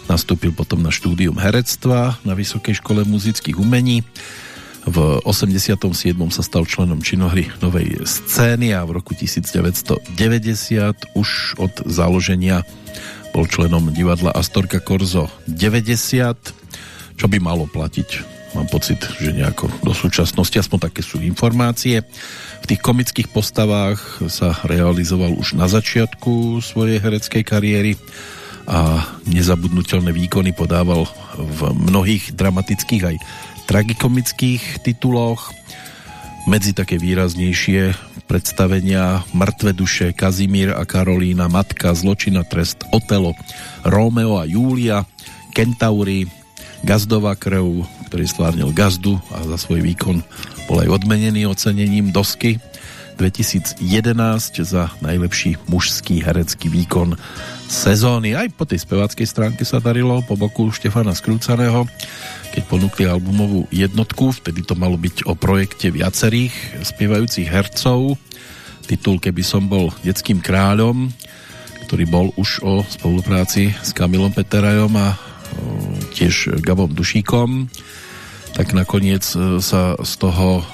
nastúpil potom na štúdium herectva na Vysokej škole muzických umení. V 87. sa stal členom činohry Novej scény a v roku 1990 už od založenia bol členom divadla Astorka Korzo 90, čo by malo platiť. Mám pocit, že nejako do súčasnosti, aspoň také sú informácie. V tých komických postavách sa realizoval už na začiatku svojej hereckej kariéry a nezabudnutelné výkony podával v mnohých dramatických aj tragikomických tituloch. Medzi také výraznejšie predstavenia Mŕtve duše, Kazimír a Karolína, Matka, Zločina, Trest, Otelo, Rómeo a Júlia, Kentauri, Gazdová krv, ktorý stvárnil Gazdu a za svoj výkon bol aj odmenený ocenením Dosky 2011 za najlepší mužský herecký výkon sezóny. Aj po tej speváckej stránke sa darilo po boku Štefana Skrúcaného, keď ponúkli albumovú jednotku, vtedy to malo byť o projekte viacerých spievajúcich hercov. Titul Keby som bol detským kráľom, ktorý bol už o spolupráci s Kamilom Peterajom a tiež Gabom Dušíkom, tak nakoniec e, sa z toho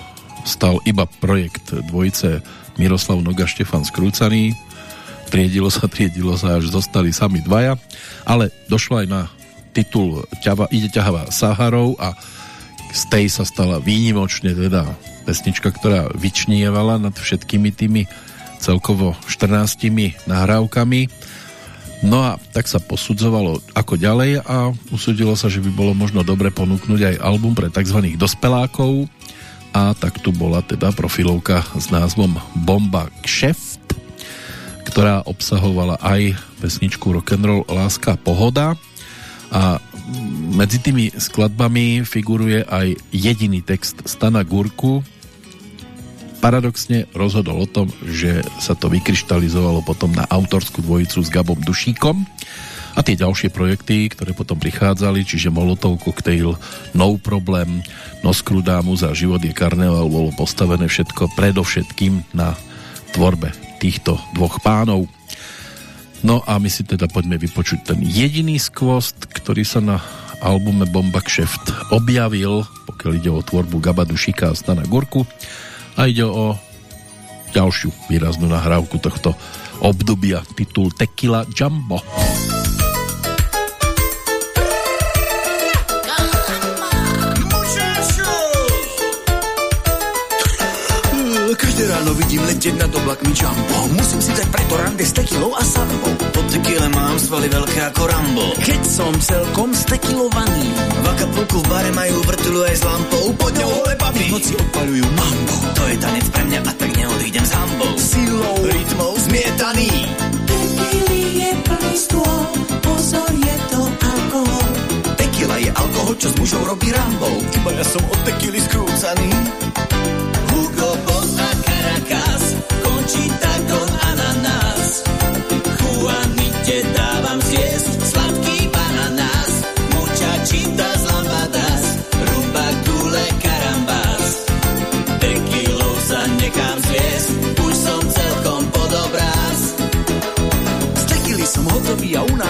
stal iba projekt dvojice Miroslav Noga Štefan Skrúcaný, triedilo sa, triedilo sa, až zostali sami dvaja, ale došlo aj na titul ťava, Ide ťahava Saharov a z tej sa stala výnimočne teda pesnička, ktorá vyčnievala nad všetkými tými celkovo 14 nahrávkami. No a tak sa posudzovalo ako ďalej a usudilo sa, že by bolo možno dobre ponúknuť aj album pre tzv. dospelákov a tak tu bola teda profilovka s názvom Bomba Kšeft ktorá obsahovala aj pesničku rock'n'roll Láska pohoda a medzi tými skladbami figuruje aj jediný text Stana Gurku. Paradoxne rozhodol o tom, že sa to vykryštalizovalo potom na autorskú dvojicu s Gabom Dušíkom a tie ďalšie projekty, ktoré potom prichádzali, čiže Molotov Cocktail, No Problem, Noskrudámus a Život je karneval, bolo postavené všetko predovšetkým na tvorbe týchto dvoch pánov. No a my si teda poďme vypočuť ten jediný skvost, ktorý sa na albume Bomba Kšeft objavil, pokiaľ ide o tvorbu Gaba Dušika a Stana Gurku a ide o ďalšiu výraznú nahrávku tohto obdobia, titul Tequila Jumbo. Každé ráno vidím letět nad oblakmi jumbo. Musím si dať preto rande s tekilou a sambou Po tekile mám svaly veľké ako Rambo. Keď som celkom stekilovaný V Acapulku v bare majú vrtulu aj s lampou. Pod ňou hole baby noci odpaľujú mambo. To je tanec pre mňa a tak neodídem s hambou. Silou, rytmou zmietaný. Tekily je plný stôl, pozor je to alkohol. Tekila je alkohol, čo s mužou robí Rambou. Iba ja som od tekily skrúcaný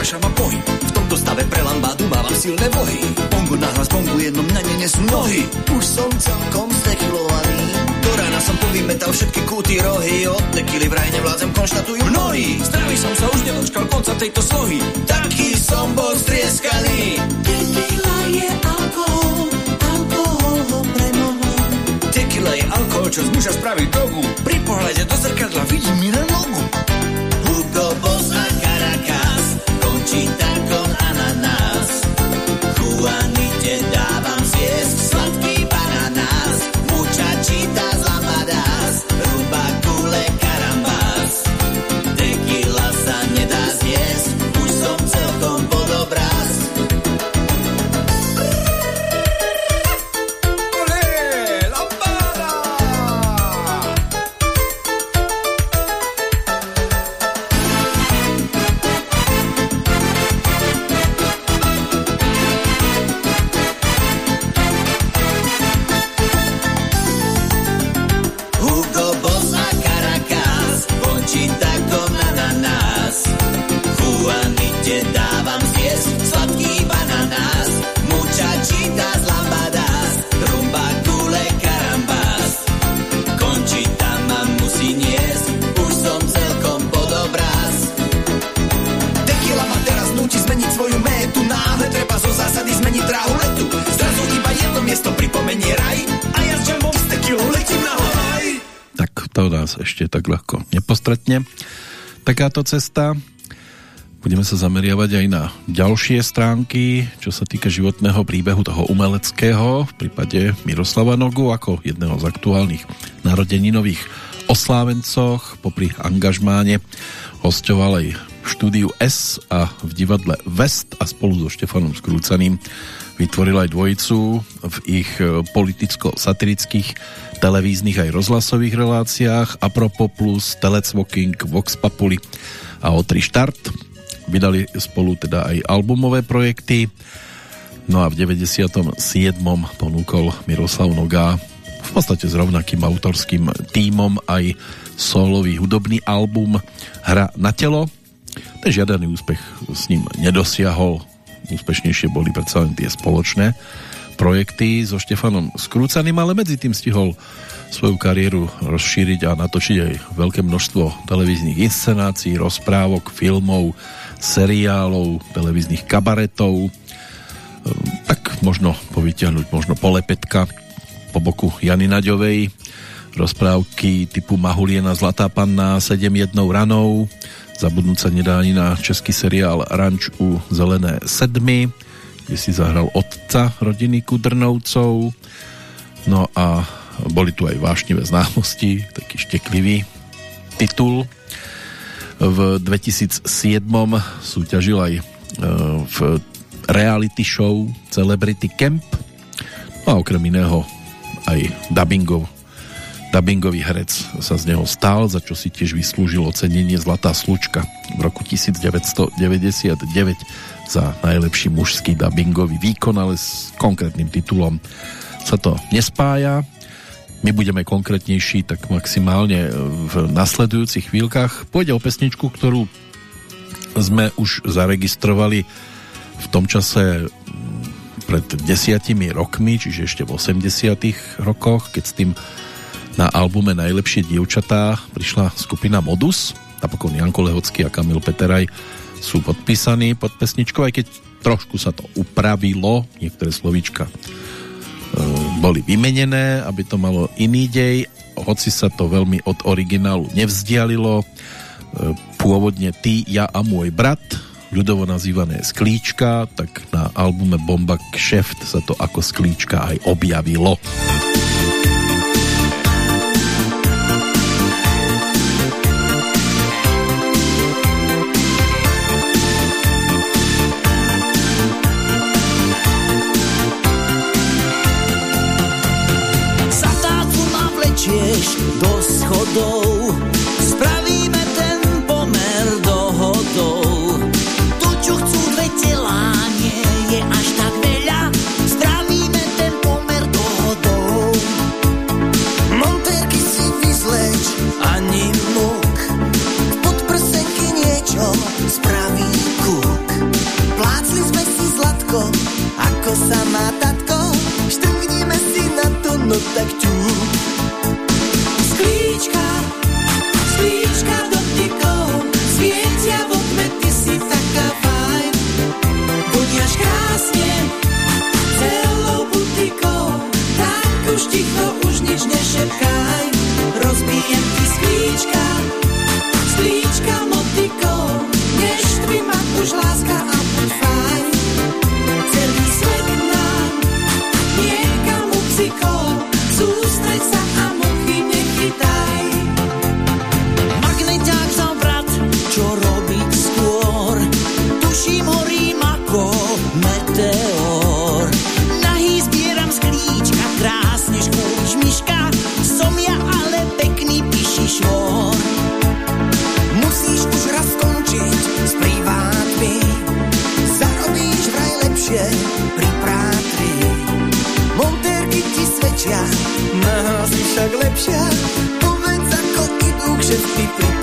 unáša ma pohyb. V tomto stave pre lambádu mávam silné vohy. Bongo nahlas bongu jednom na ne nesú nohy. Už som celkom zdechilovaný. Do rána som povymetal všetky kúty rohy. Od tekily vraj nevládzem, konštatujú mnohí. Zdravý som sa už nedočkal konca tejto slohy. Taký som bol strieskaný. Tequila je alkohol, alkohol ho premohol. Tequila je alkohol, čo z muža spraví drogu. Pri pohľade do zrkadla vidím mi na nogu. Caracas, te Takáto cesta. Budeme sa zameriavať aj na ďalšie stránky, čo sa týka životného príbehu toho umeleckého, v prípade Miroslava Nogu ako jedného z aktuálnych narodeninových oslávencoch. Popri angažmáne hostoval aj v štúdiu S a v divadle West a spolu so Štefanom Skrúcaným vytvoril aj dvojicu v ich e, politicko-satirických televíznych aj rozhlasových reláciách Apropo Plus, Telecvoking, Vox Populi a O3 Štart. Vydali spolu teda aj albumové projekty. No a v 97. ponúkol Miroslav Noga v podstate s rovnakým autorským tímom aj solový hudobný album Hra na telo. Ten žiadaný úspech s ním nedosiahol. Úspešnejšie boli predsa len tie spoločné projekty so Štefanom Skrúcaným, ale medzi tým stihol svoju kariéru rozšíriť a natočiť aj veľké množstvo televíznych inscenácií, rozprávok, filmov, seriálov, televíznych kabaretov. Ehm, Tak možno povytiahnuť možno polepetka po boku Jany Naďovej, rozprávky typu Mahuliena Zlatá panna, 7 jednou ranou, zabudnúť sa nedá ani na český seriál Ranč u Zelené sedmy, kde si zahral otca rodiny Kudrnovcov. No a boli tu aj vášnivé známosti, taký šteklivý titul. V 2007 súťažil aj e, v reality show Celebrity Camp no a okrem iného aj dubbingov dubbingový herec sa z neho stal, za čo si tiež vyslúžil ocenenie Zlatá slučka v roku 1999 za najlepší mužský dubbingový výkon, ale s konkrétnym titulom sa to nespája. My budeme konkrétnejší tak maximálne v nasledujúcich chvíľkach. Pôjde o pesničku, ktorú sme už zaregistrovali v tom čase pred desiatimi rokmi, čiže ešte v 80 rokoch, keď s tým na albume Najlepšie dievčatá prišla skupina Modus. Napokon Janko Lehocký a Kamil Peteraj sú podpísaní pod pesničkou, aj keď trošku sa to upravilo, niektoré slovíčka e, boli vymenené, aby to malo iný dej, hoci sa to veľmi od originálu nevzdialilo. E, pôvodne Ty, ja a môj brat, ľudovo nazývané Sklíčka, tak na albume Bomba Kšeft sa to ako Sklíčka aj objavilo. Kontaktu. Sklíčka, sklíčka dotykov, svietia vo tme, ty si taká fajn. Voniaš krásne, celou butikou, tak už ticho, už nič nešepkaj. Rozbijem ti sklíčka však lepšia. Povedz ako idú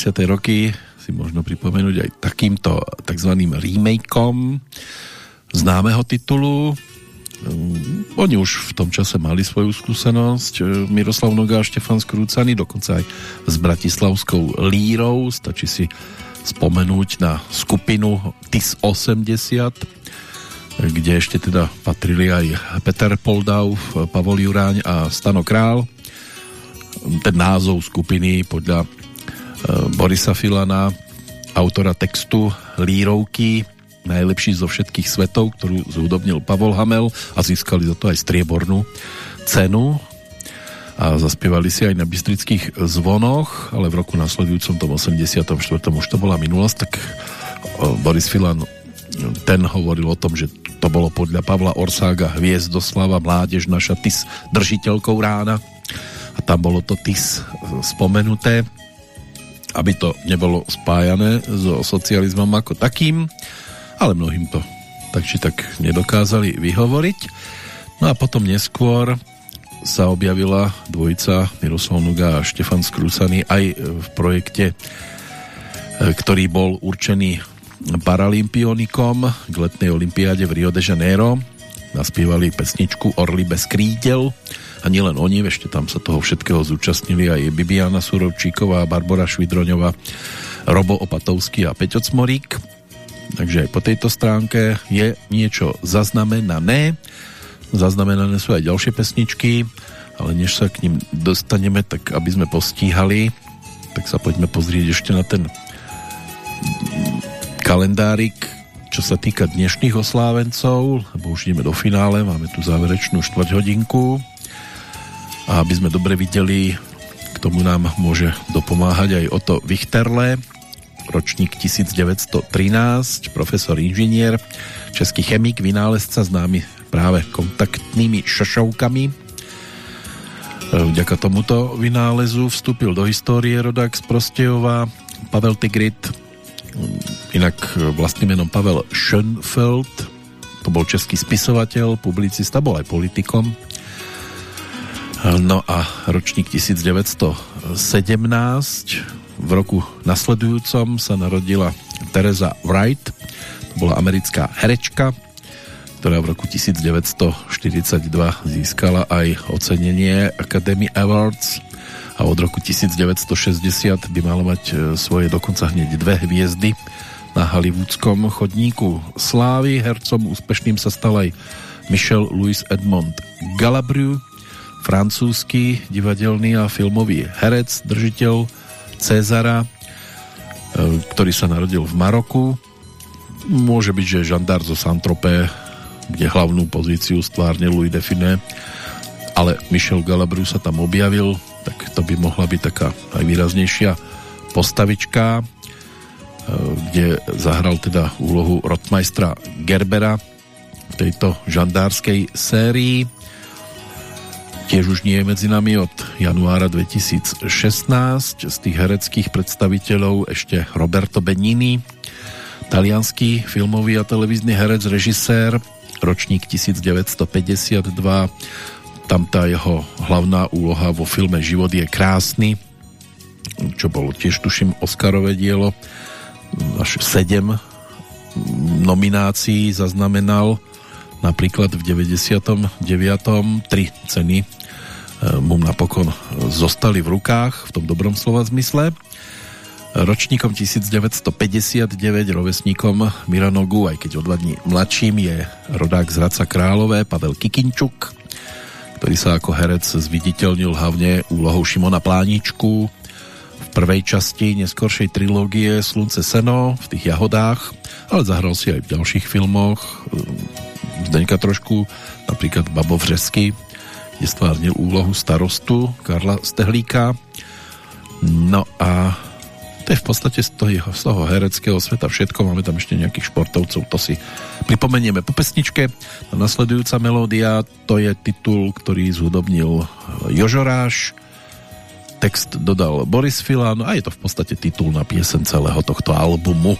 80. roky si možno pripomenúť aj takýmto tzv. remakeom známeho titulu. Um, Oni už v tom čase mali svoju skúsenosť. E, Miroslav Noga a Štefan Skrúcany, dokonca aj s bratislavskou lírou. Stačí si spomenúť na skupinu TIS 80, kde ešte teda patrili aj Peter Poldau, Pavol Juráň a Stano Král. Ten názov skupiny podľa Borisa Filana, autora textu Lírovky, najlepší zo všetkých svetov, ktorú zúdobnil Pavol Hamel a získali za to aj striebornú cenu a zaspievali si aj na Bystrických zvonoch, ale v roku nasledujúcom tom 84. už to bola minulosť, tak e, Boris Filan ten hovoril o tom, že to bolo podľa Pavla Orsága Hviezdoslava, mládež naša TIS držiteľkou rána a tam bolo to TIS spomenuté aby to nebolo spájané so socializmom ako takým, ale mnohým to tak či tak nedokázali vyhovoriť. No a potom neskôr sa objavila dvojica Miroslav Nuga a Štefan Skrúsaný aj v projekte, ktorý bol určený paralympionikom k letnej olympiáde v Rio de Janeiro. Naspievali pesničku Orly bez krídel a nielen oni, ešte tam sa toho všetkého zúčastnili aj Bibiana Surovčíková, Barbara Švidroňová, Robo Opatovský a Peťo Cmorík. Takže aj po tejto stránke je niečo zaznamenané. Zaznamenané sú aj ďalšie pesničky, ale než sa k ním dostaneme, tak aby sme postíhali, tak sa poďme pozrieť ešte na ten kalendárik, čo sa týka dnešných oslávencov, lebo už ideme do finále, máme tu záverečnú štvrť hodinku a aby sme dobre videli, k tomu nám môže dopomáhať aj Oto Wichterle, ročník 1913, profesor inžinier, český chemik, vynálezca známy práve kontaktnými šošovkami. Vďaka tomuto vynálezu vstúpil do histórie rodák z Prostejova Pavel Tigrit, inak vlastným menom Pavel Schönfeld, to bol český spisovateľ, publicista, bol aj politikom. No a ročník 1917 v roku nasledujúcom sa narodila Teresa Wright, to bola americká herečka, ktorá v roku 1942 získala aj ocenenie Academy Awards. A od roku 1960 by mala mať e, svoje dokonca hneď dve hviezdy na hollywoodskom chodníku. Slávy. Hercom úspešným sa stal aj Michel Louis Edmond Galabru, francúzsky divadelný a filmový herec, držiteľ Cezara, e, ktorý sa narodil v Maroku. Môže byť, že žandár zo Santropé kde hlavnú pozíciu stvárne Louis Define, ale Michel Galabru sa tam objavil, tak to by mohla byť taká aj výraznejšia postavička, e, kde zahral teda úlohu Rotmeistra Gerbera v tejto žandárskej sérii. Tiež už nie je medzi nami od januára 2016. Z tých hereckých predstaviteľov ešte Roberto Benini, talianský filmový a televízny herec, režisér, ročník 1952. Tam tá jeho hlavná úloha vo filme Život je krásny, čo bolo tiež tuším Oscarové dielo. Až 7 nominácií zaznamenal napríklad v 99. tri ceny mu napokon zostali v rukách v tom dobrom slova zmysle. Ročníkom 1959, rovesníkom Miranogu, aj keď o dva dní mladším, je rodák z Hradca Králové, Pavel Kikinčuk, ktorý sa ako herec zviditeľnil hlavne úlohou Šimona Pláničku v prvej časti neskoršej trilógie Slunce Seno v tých jahodách, ale zahral si aj v ďalších filmoch. Zdeňka trošku, napríklad Babo Vřesky, stvárnil úlohu starostu Karla Stehlíka. No a to je v podstate z toho, z toho hereckého sveta všetko. Máme tam ešte nejakých športovcov, to si pripomenieme po pesničke. A nasledujúca melódia, to je titul, ktorý zhudobnil Jožoráš. Text dodal Boris Filan a je to v podstate titul na piesen celého tohto albumu.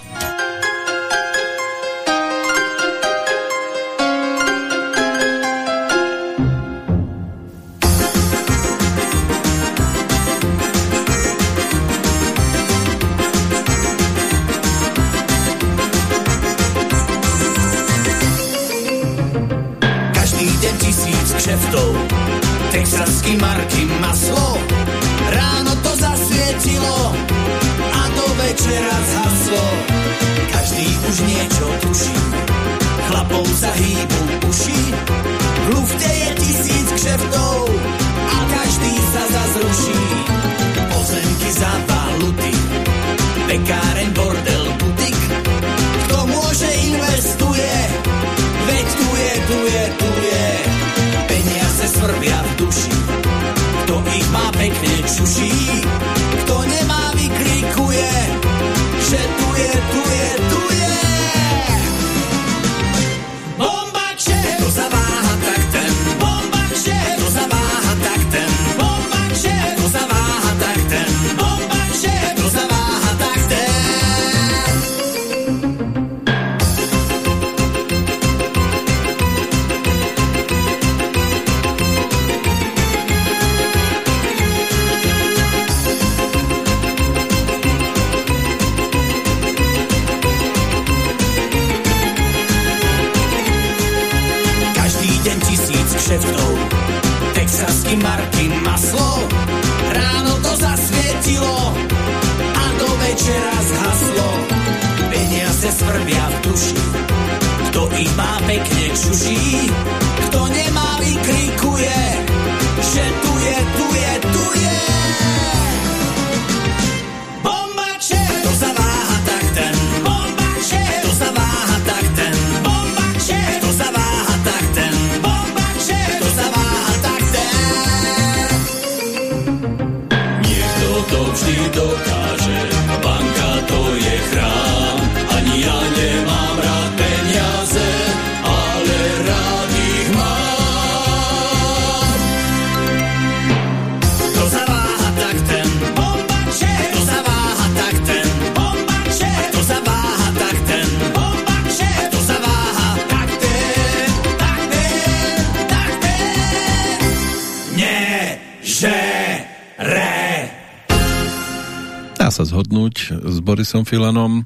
Borisom Filanom.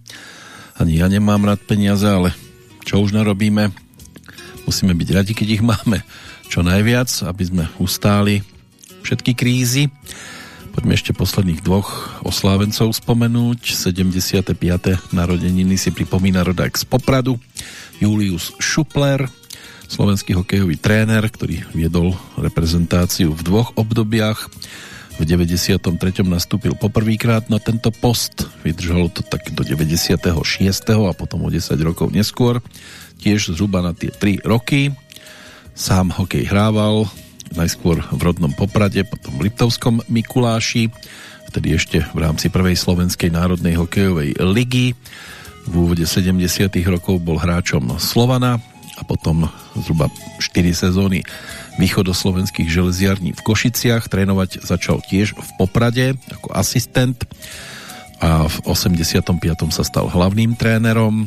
Ani ja nemám rád peniaze, ale čo už narobíme? Musíme byť radi, keď ich máme čo najviac, aby sme ustáli všetky krízy. Poďme ešte posledných dvoch oslávencov spomenúť. 75. narodeniny si pripomína rodák z Popradu. Julius Šupler, slovenský hokejový tréner, ktorý viedol reprezentáciu v dvoch obdobiach. V 93. nastúpil poprvýkrát na tento post, vydržalo to tak do 96. a potom o 10 rokov neskôr, tiež zhruba na tie 3 roky. Sám hokej hrával, najskôr v rodnom Poprade, potom v Liptovskom Mikuláši, vtedy ešte v rámci prvej slovenskej národnej hokejovej ligy. V úvode 70. rokov bol hráčom Slovana a potom zhruba 4 sezóny východoslovenských železiarní v Košiciach. Trénovať začal tiež v Poprade ako asistent a v 85. sa stal hlavným trénerom.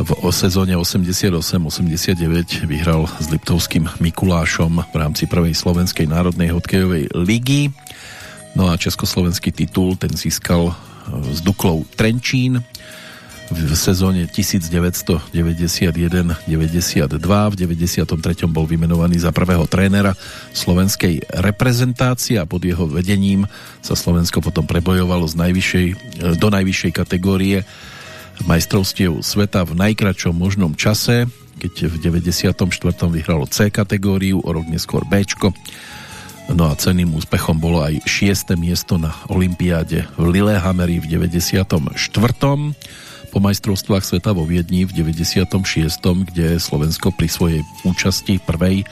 V sezóne 88-89 vyhral s Liptovským Mikulášom v rámci prvej slovenskej národnej hokejovej ligy. No a československý titul ten získal s Duklou Trenčín v sezóne 1991-92. V 93. bol vymenovaný za prvého trénera slovenskej reprezentácie a pod jeho vedením sa Slovensko potom prebojovalo z najvyššej, do najvyššej kategórie majstrovstiev sveta v najkračom možnom čase, keď v 94. vyhralo C kategóriu, o rok neskôr B. No a ceným úspechom bolo aj 6. miesto na Olympiáde v Lillehammeri v 94 po majstrovstvách sveta vo Viedni v 96., kde Slovensko pri svojej účasti prvej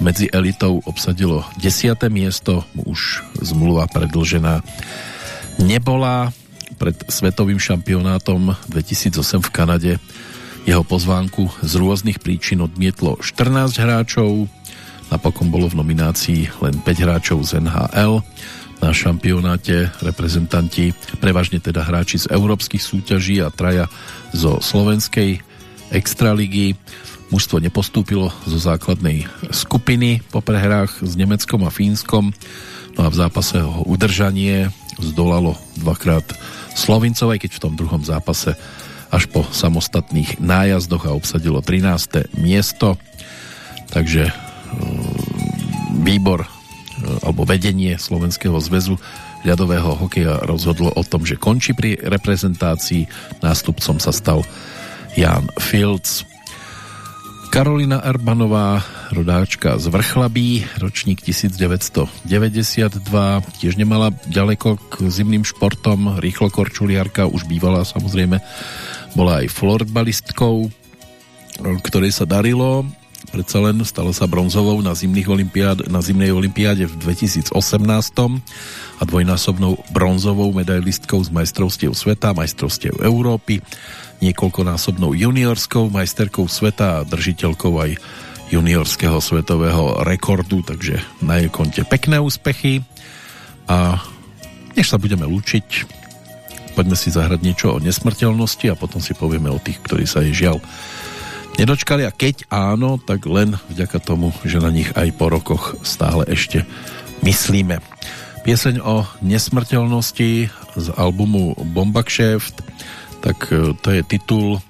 medzi elitou obsadilo 10. miesto, už zmluva predlžená nebola. Pred svetovým šampionátom 2008 v Kanade jeho pozvánku z rôznych príčin odmietlo 14 hráčov, napokon bolo v nominácii len 5 hráčov z NHL na šampionáte reprezentanti, prevažne teda hráči z európskych súťaží a traja zo slovenskej extraligy. Mužstvo nepostúpilo zo základnej skupiny po prehrách s Nemeckom a Fínskom, no a v zápase ho udržanie zdolalo dvakrát Slovincov, aj keď v tom druhom zápase až po samostatných nájazdoch a obsadilo 13. miesto. Takže mm, výbor alebo vedenie Slovenského zväzu ľadového hokeja rozhodlo o tom, že končí pri reprezentácii. Nástupcom sa stal Jan Fields. Karolina Erbanová, rodáčka z Vrchlabí, ročník 1992, tiež nemala ďaleko k zimným športom, rýchlo korčuliarka, už bývala samozrejme, bola aj florballistkou, ktorej sa darilo, predsa len stala sa bronzovou na, zimných olimpiád, na zimnej olimpiáde v 2018 a dvojnásobnou bronzovou medailistkou z majstrovstiev sveta, majstrovstiev Európy, niekoľkonásobnou juniorskou majsterkou sveta a držiteľkou aj juniorského svetového rekordu, takže na jej konte pekné úspechy. A než sa budeme lúčiť, poďme si zahrať niečo o nesmrteľnosti a potom si povieme o tých, ktorí sa jej žiaľ nedočkali a keď áno, tak len vďaka tomu, že na nich aj po rokoch stále ešte myslíme. Pieseň o nesmrteľnosti z albumu Bombakšeft, tak e, to je titul,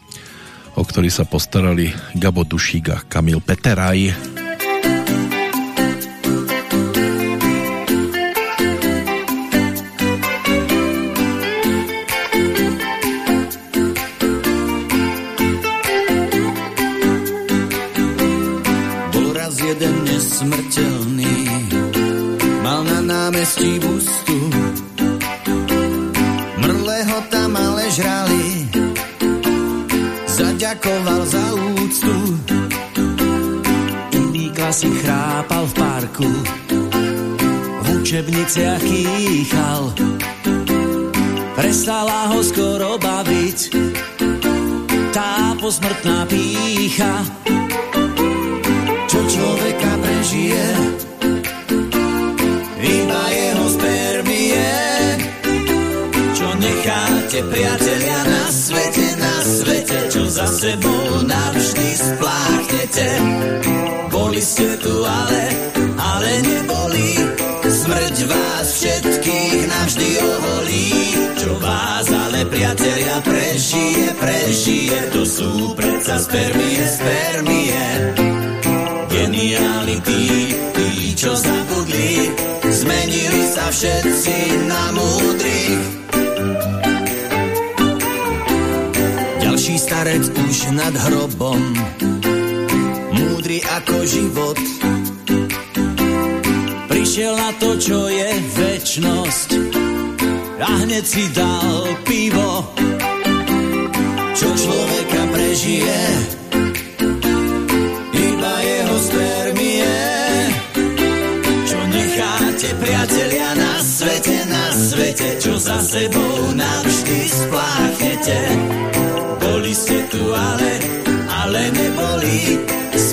o ktorý sa postarali Gabo Dušík a Kamil Peteraj. Na námestí bustu, mrlého tam ale žrali, zaďakoval za úctu. Iný klasy chrápal v parku, v učebniciach kýchal, prestala ho skoro baviť, tá posmrtná pícha čo človeka prežije. Necháte priatelia na svete, na svete, čo za sebou navždy spláchnete. Boli ste tu ale, ale neboli Smrť vás všetkých navždy oholí, čo vás ale priatelia prežije, prežije, to sú predsa spermie, spermie. Geniálni tí, tí, čo zabudli, zmenili sa všetci na múdrych. Starec už nad hrobom, múdry ako život, prišiel na to, čo je väčnosť a hneď si dal pivo, čo človeka prežije, iba jeho spermie. Čo necháte, priatelia, na svete, na svete, čo za sebou navždy spláchnete.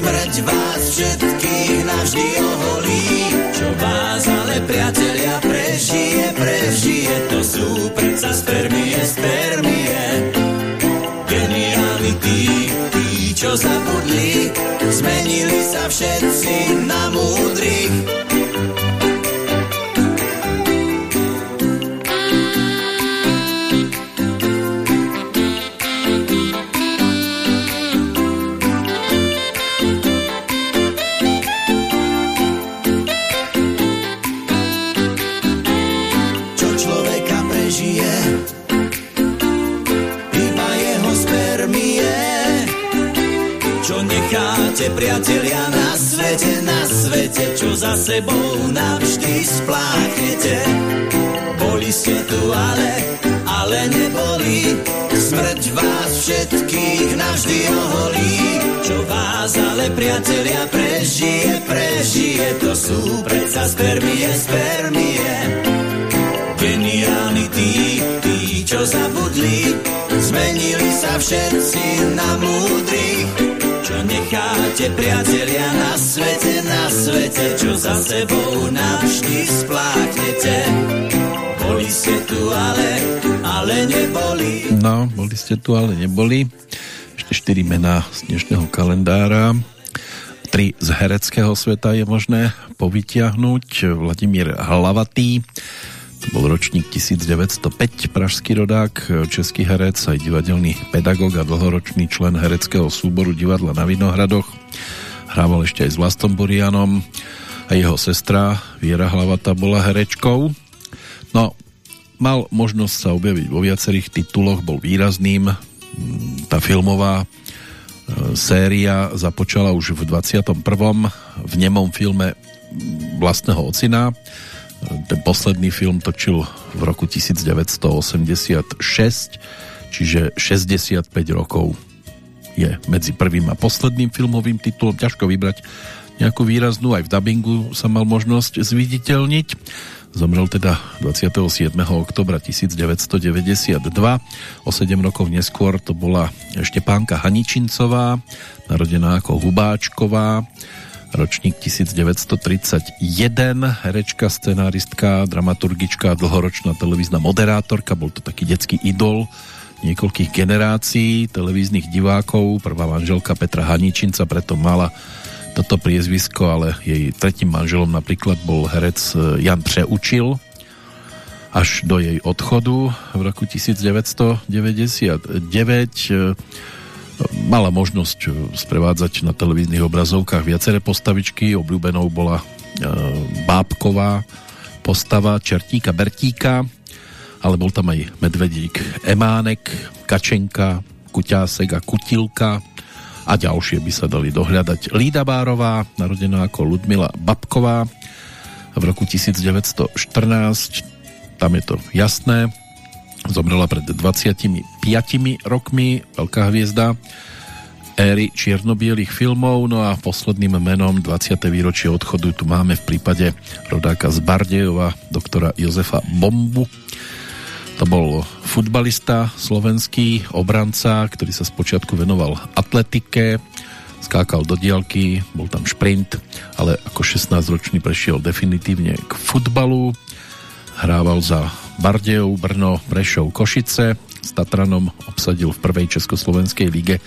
Smrť vás všetkých navždy oholí. Čo vás ale, priatelia, prežije, prežije, to sú predsa spermie, spermie. Geniálni tí, tí, čo zabudli, zmenili sa všetci na múdrych. Priatelia, na svete, na svete, čo za sebou navždy spláchnete. Boli ste tu, ale, ale neboli, smrť vás všetkých navždy oholí. Čo vás ale, priatelia, prežije, prežije, to sú predsa spermie, spermie. Geniálni tí, tí, čo zabudli, zmenili sa všetci na múdrych. Čo necháte, priatelia, na svete, na svete, čo za sebou navždy spláchnete. Boli ste tu, ale, ale neboli. No, boli ste tu, ale neboli. Ešte 4 mená z dnešného kalendára. Tri z hereckého sveta je možné povytiahnuť. Vladimír Hlavatý, bol ročník 1905, pražský rodák, český herec, aj divadelný pedagóg a dlhoročný člen hereckého súboru divadla na Vinohradoch. Hrával ešte aj s Vlastom Burianom a jeho sestra Viera Hlavata bola herečkou. No, mal možnosť sa objaviť vo viacerých tituloch, bol výrazným. Tá filmová e, séria započala už v 21. v nemom filme vlastného ocina ten posledný film točil v roku 1986, čiže 65 rokov je medzi prvým a posledným filmovým titulom. Ťažko vybrať nejakú výraznú, aj v dubbingu sa mal možnosť zviditeľniť. Zomrel teda 27. oktobra 1992. O 7 rokov neskôr to bola Štepánka Haničincová, narodená ako Hubáčková, ročník 1931, herečka, scenáristka, dramaturgička, dlhoročná televízna moderátorka, bol to taký detský idol niekoľkých generácií televíznych divákov, prvá manželka Petra Haničinca, preto mala toto priezvisko, ale jej tretím manželom napríklad bol herec Jan Přeučil, až do jej odchodu v roku 1999 mala možnosť sprevádzať na televíznych obrazovkách viaceré postavičky. Obľúbenou bola e, bábková postava Čertíka Bertíka, ale bol tam aj medvedík Emánek, Kačenka, Kuťásek a Kutilka a ďalšie by sa dali dohľadať. Lída Bárová, narodená ako Ludmila Babková v roku 1914, tam je to jasné, zomrela pred 25 rokmi, veľká hviezda éry čiernobielých filmov, no a posledným menom 20. výročie odchodu tu máme v prípade rodáka z Bardejova, doktora Jozefa Bombu. To bol futbalista slovenský, obranca, ktorý sa spočiatku venoval atletike, skákal do diálky, bol tam šprint, ale ako 16-ročný prešiel definitívne k futbalu, hrával za Bardejov, Brno, Prešov, Košice. S Tatranom obsadil v prvej československej lige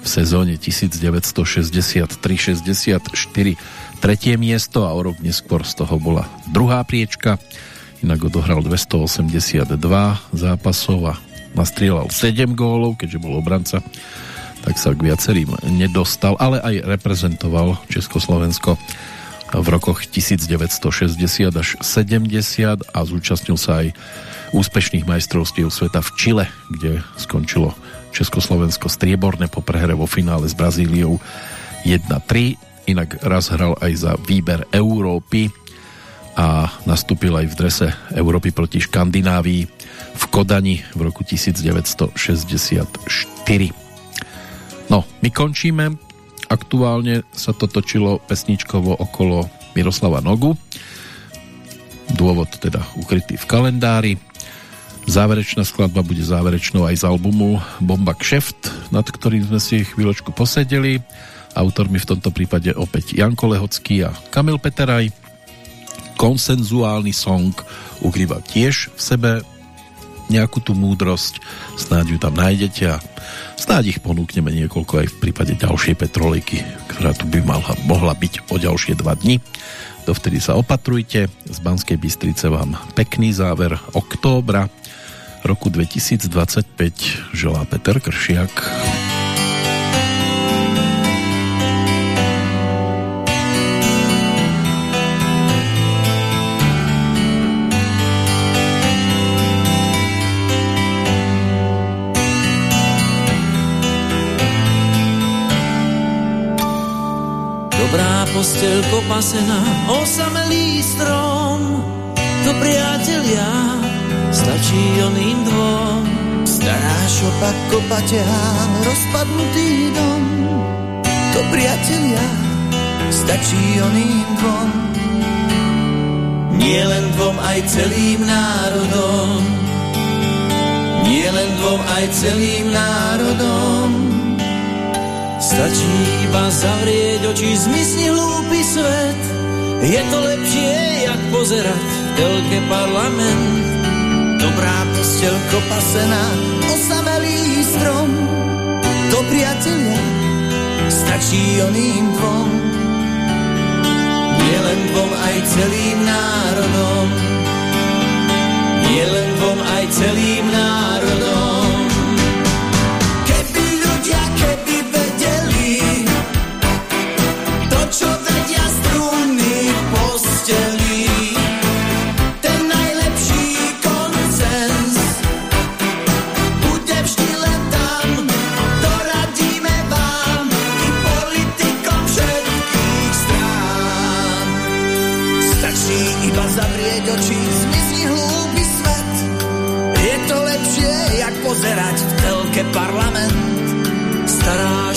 v sezóne 1963-64 tretie miesto a o rok neskôr z toho bola druhá priečka. Inak odohral 282 zápasov a nastrieľal 7 gólov, keďže bol obranca tak sa k viacerým nedostal, ale aj reprezentoval Československo v rokoch 1960 až 70 a zúčastnil sa aj úspešných majstrovstiev sveta v Čile, kde skončilo Československo strieborné po prehre vo finále s Brazíliou 1-3. Inak raz hral aj za výber Európy a nastúpil aj v drese Európy proti Škandinávii v Kodani v roku 1964. No, my končíme. Aktuálne sa to točilo pesničkovo okolo Miroslava Nogu. Dôvod teda ukrytý v kalendári. Záverečná skladba bude záverečnou aj z albumu Bomba Kšeft, nad ktorým sme si chvíľočku posedeli. Autormi v tomto prípade opäť Janko Lehocký a Kamil Peteraj. Konsenzuálny song ukrýva tiež v sebe nejakú tú múdrosť, snáď ju tam nájdete a snáď ich ponúkneme niekoľko aj v prípade ďalšej Petroliky, ktorá tu by mala, mohla byť o ďalšie dva dni. Dovtedy sa opatrujte. Z Banskej Bystrice vám pekný záver októbra roku 2025 želá Peter Kršiak. Postel kopasená, osamelý strom. To priatelia, stačí oným dvom. Stará šopa kopa ťahá rozpadnutý dom. To priatelia, stačí oným dvom. Nie len dvom, aj celým národom. Nie len dvom, aj celým národom Stačí iba zavrieť oči, zmizne hlúpy svet. Je to lepšie, jak pozerať v telke parlament. Dobrá postel kopasená, osamelý strom. To priatelia, stačí oným dvom. Nie len dvom, aj celým národom. Nie len dvom, aj celým národom.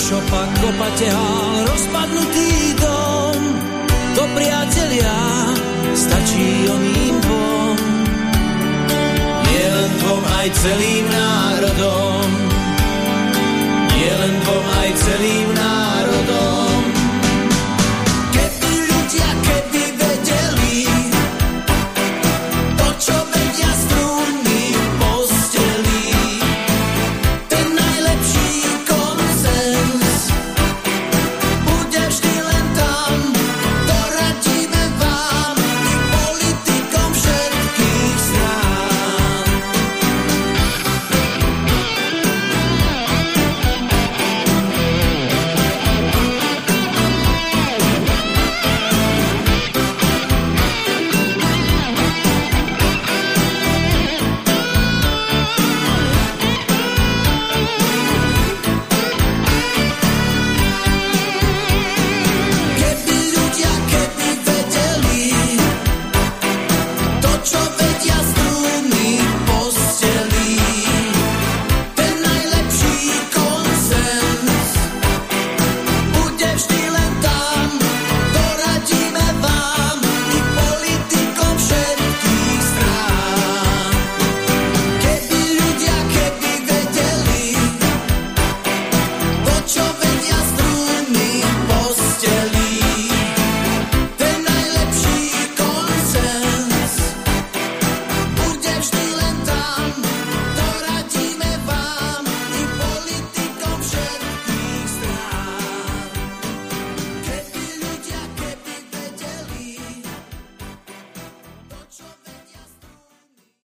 Šopa kopa tehál rozpadnutý dom. To priatelia stačí oným dvom. Nie len dvom, aj celým národom. Nie len dvom, aj celým národom.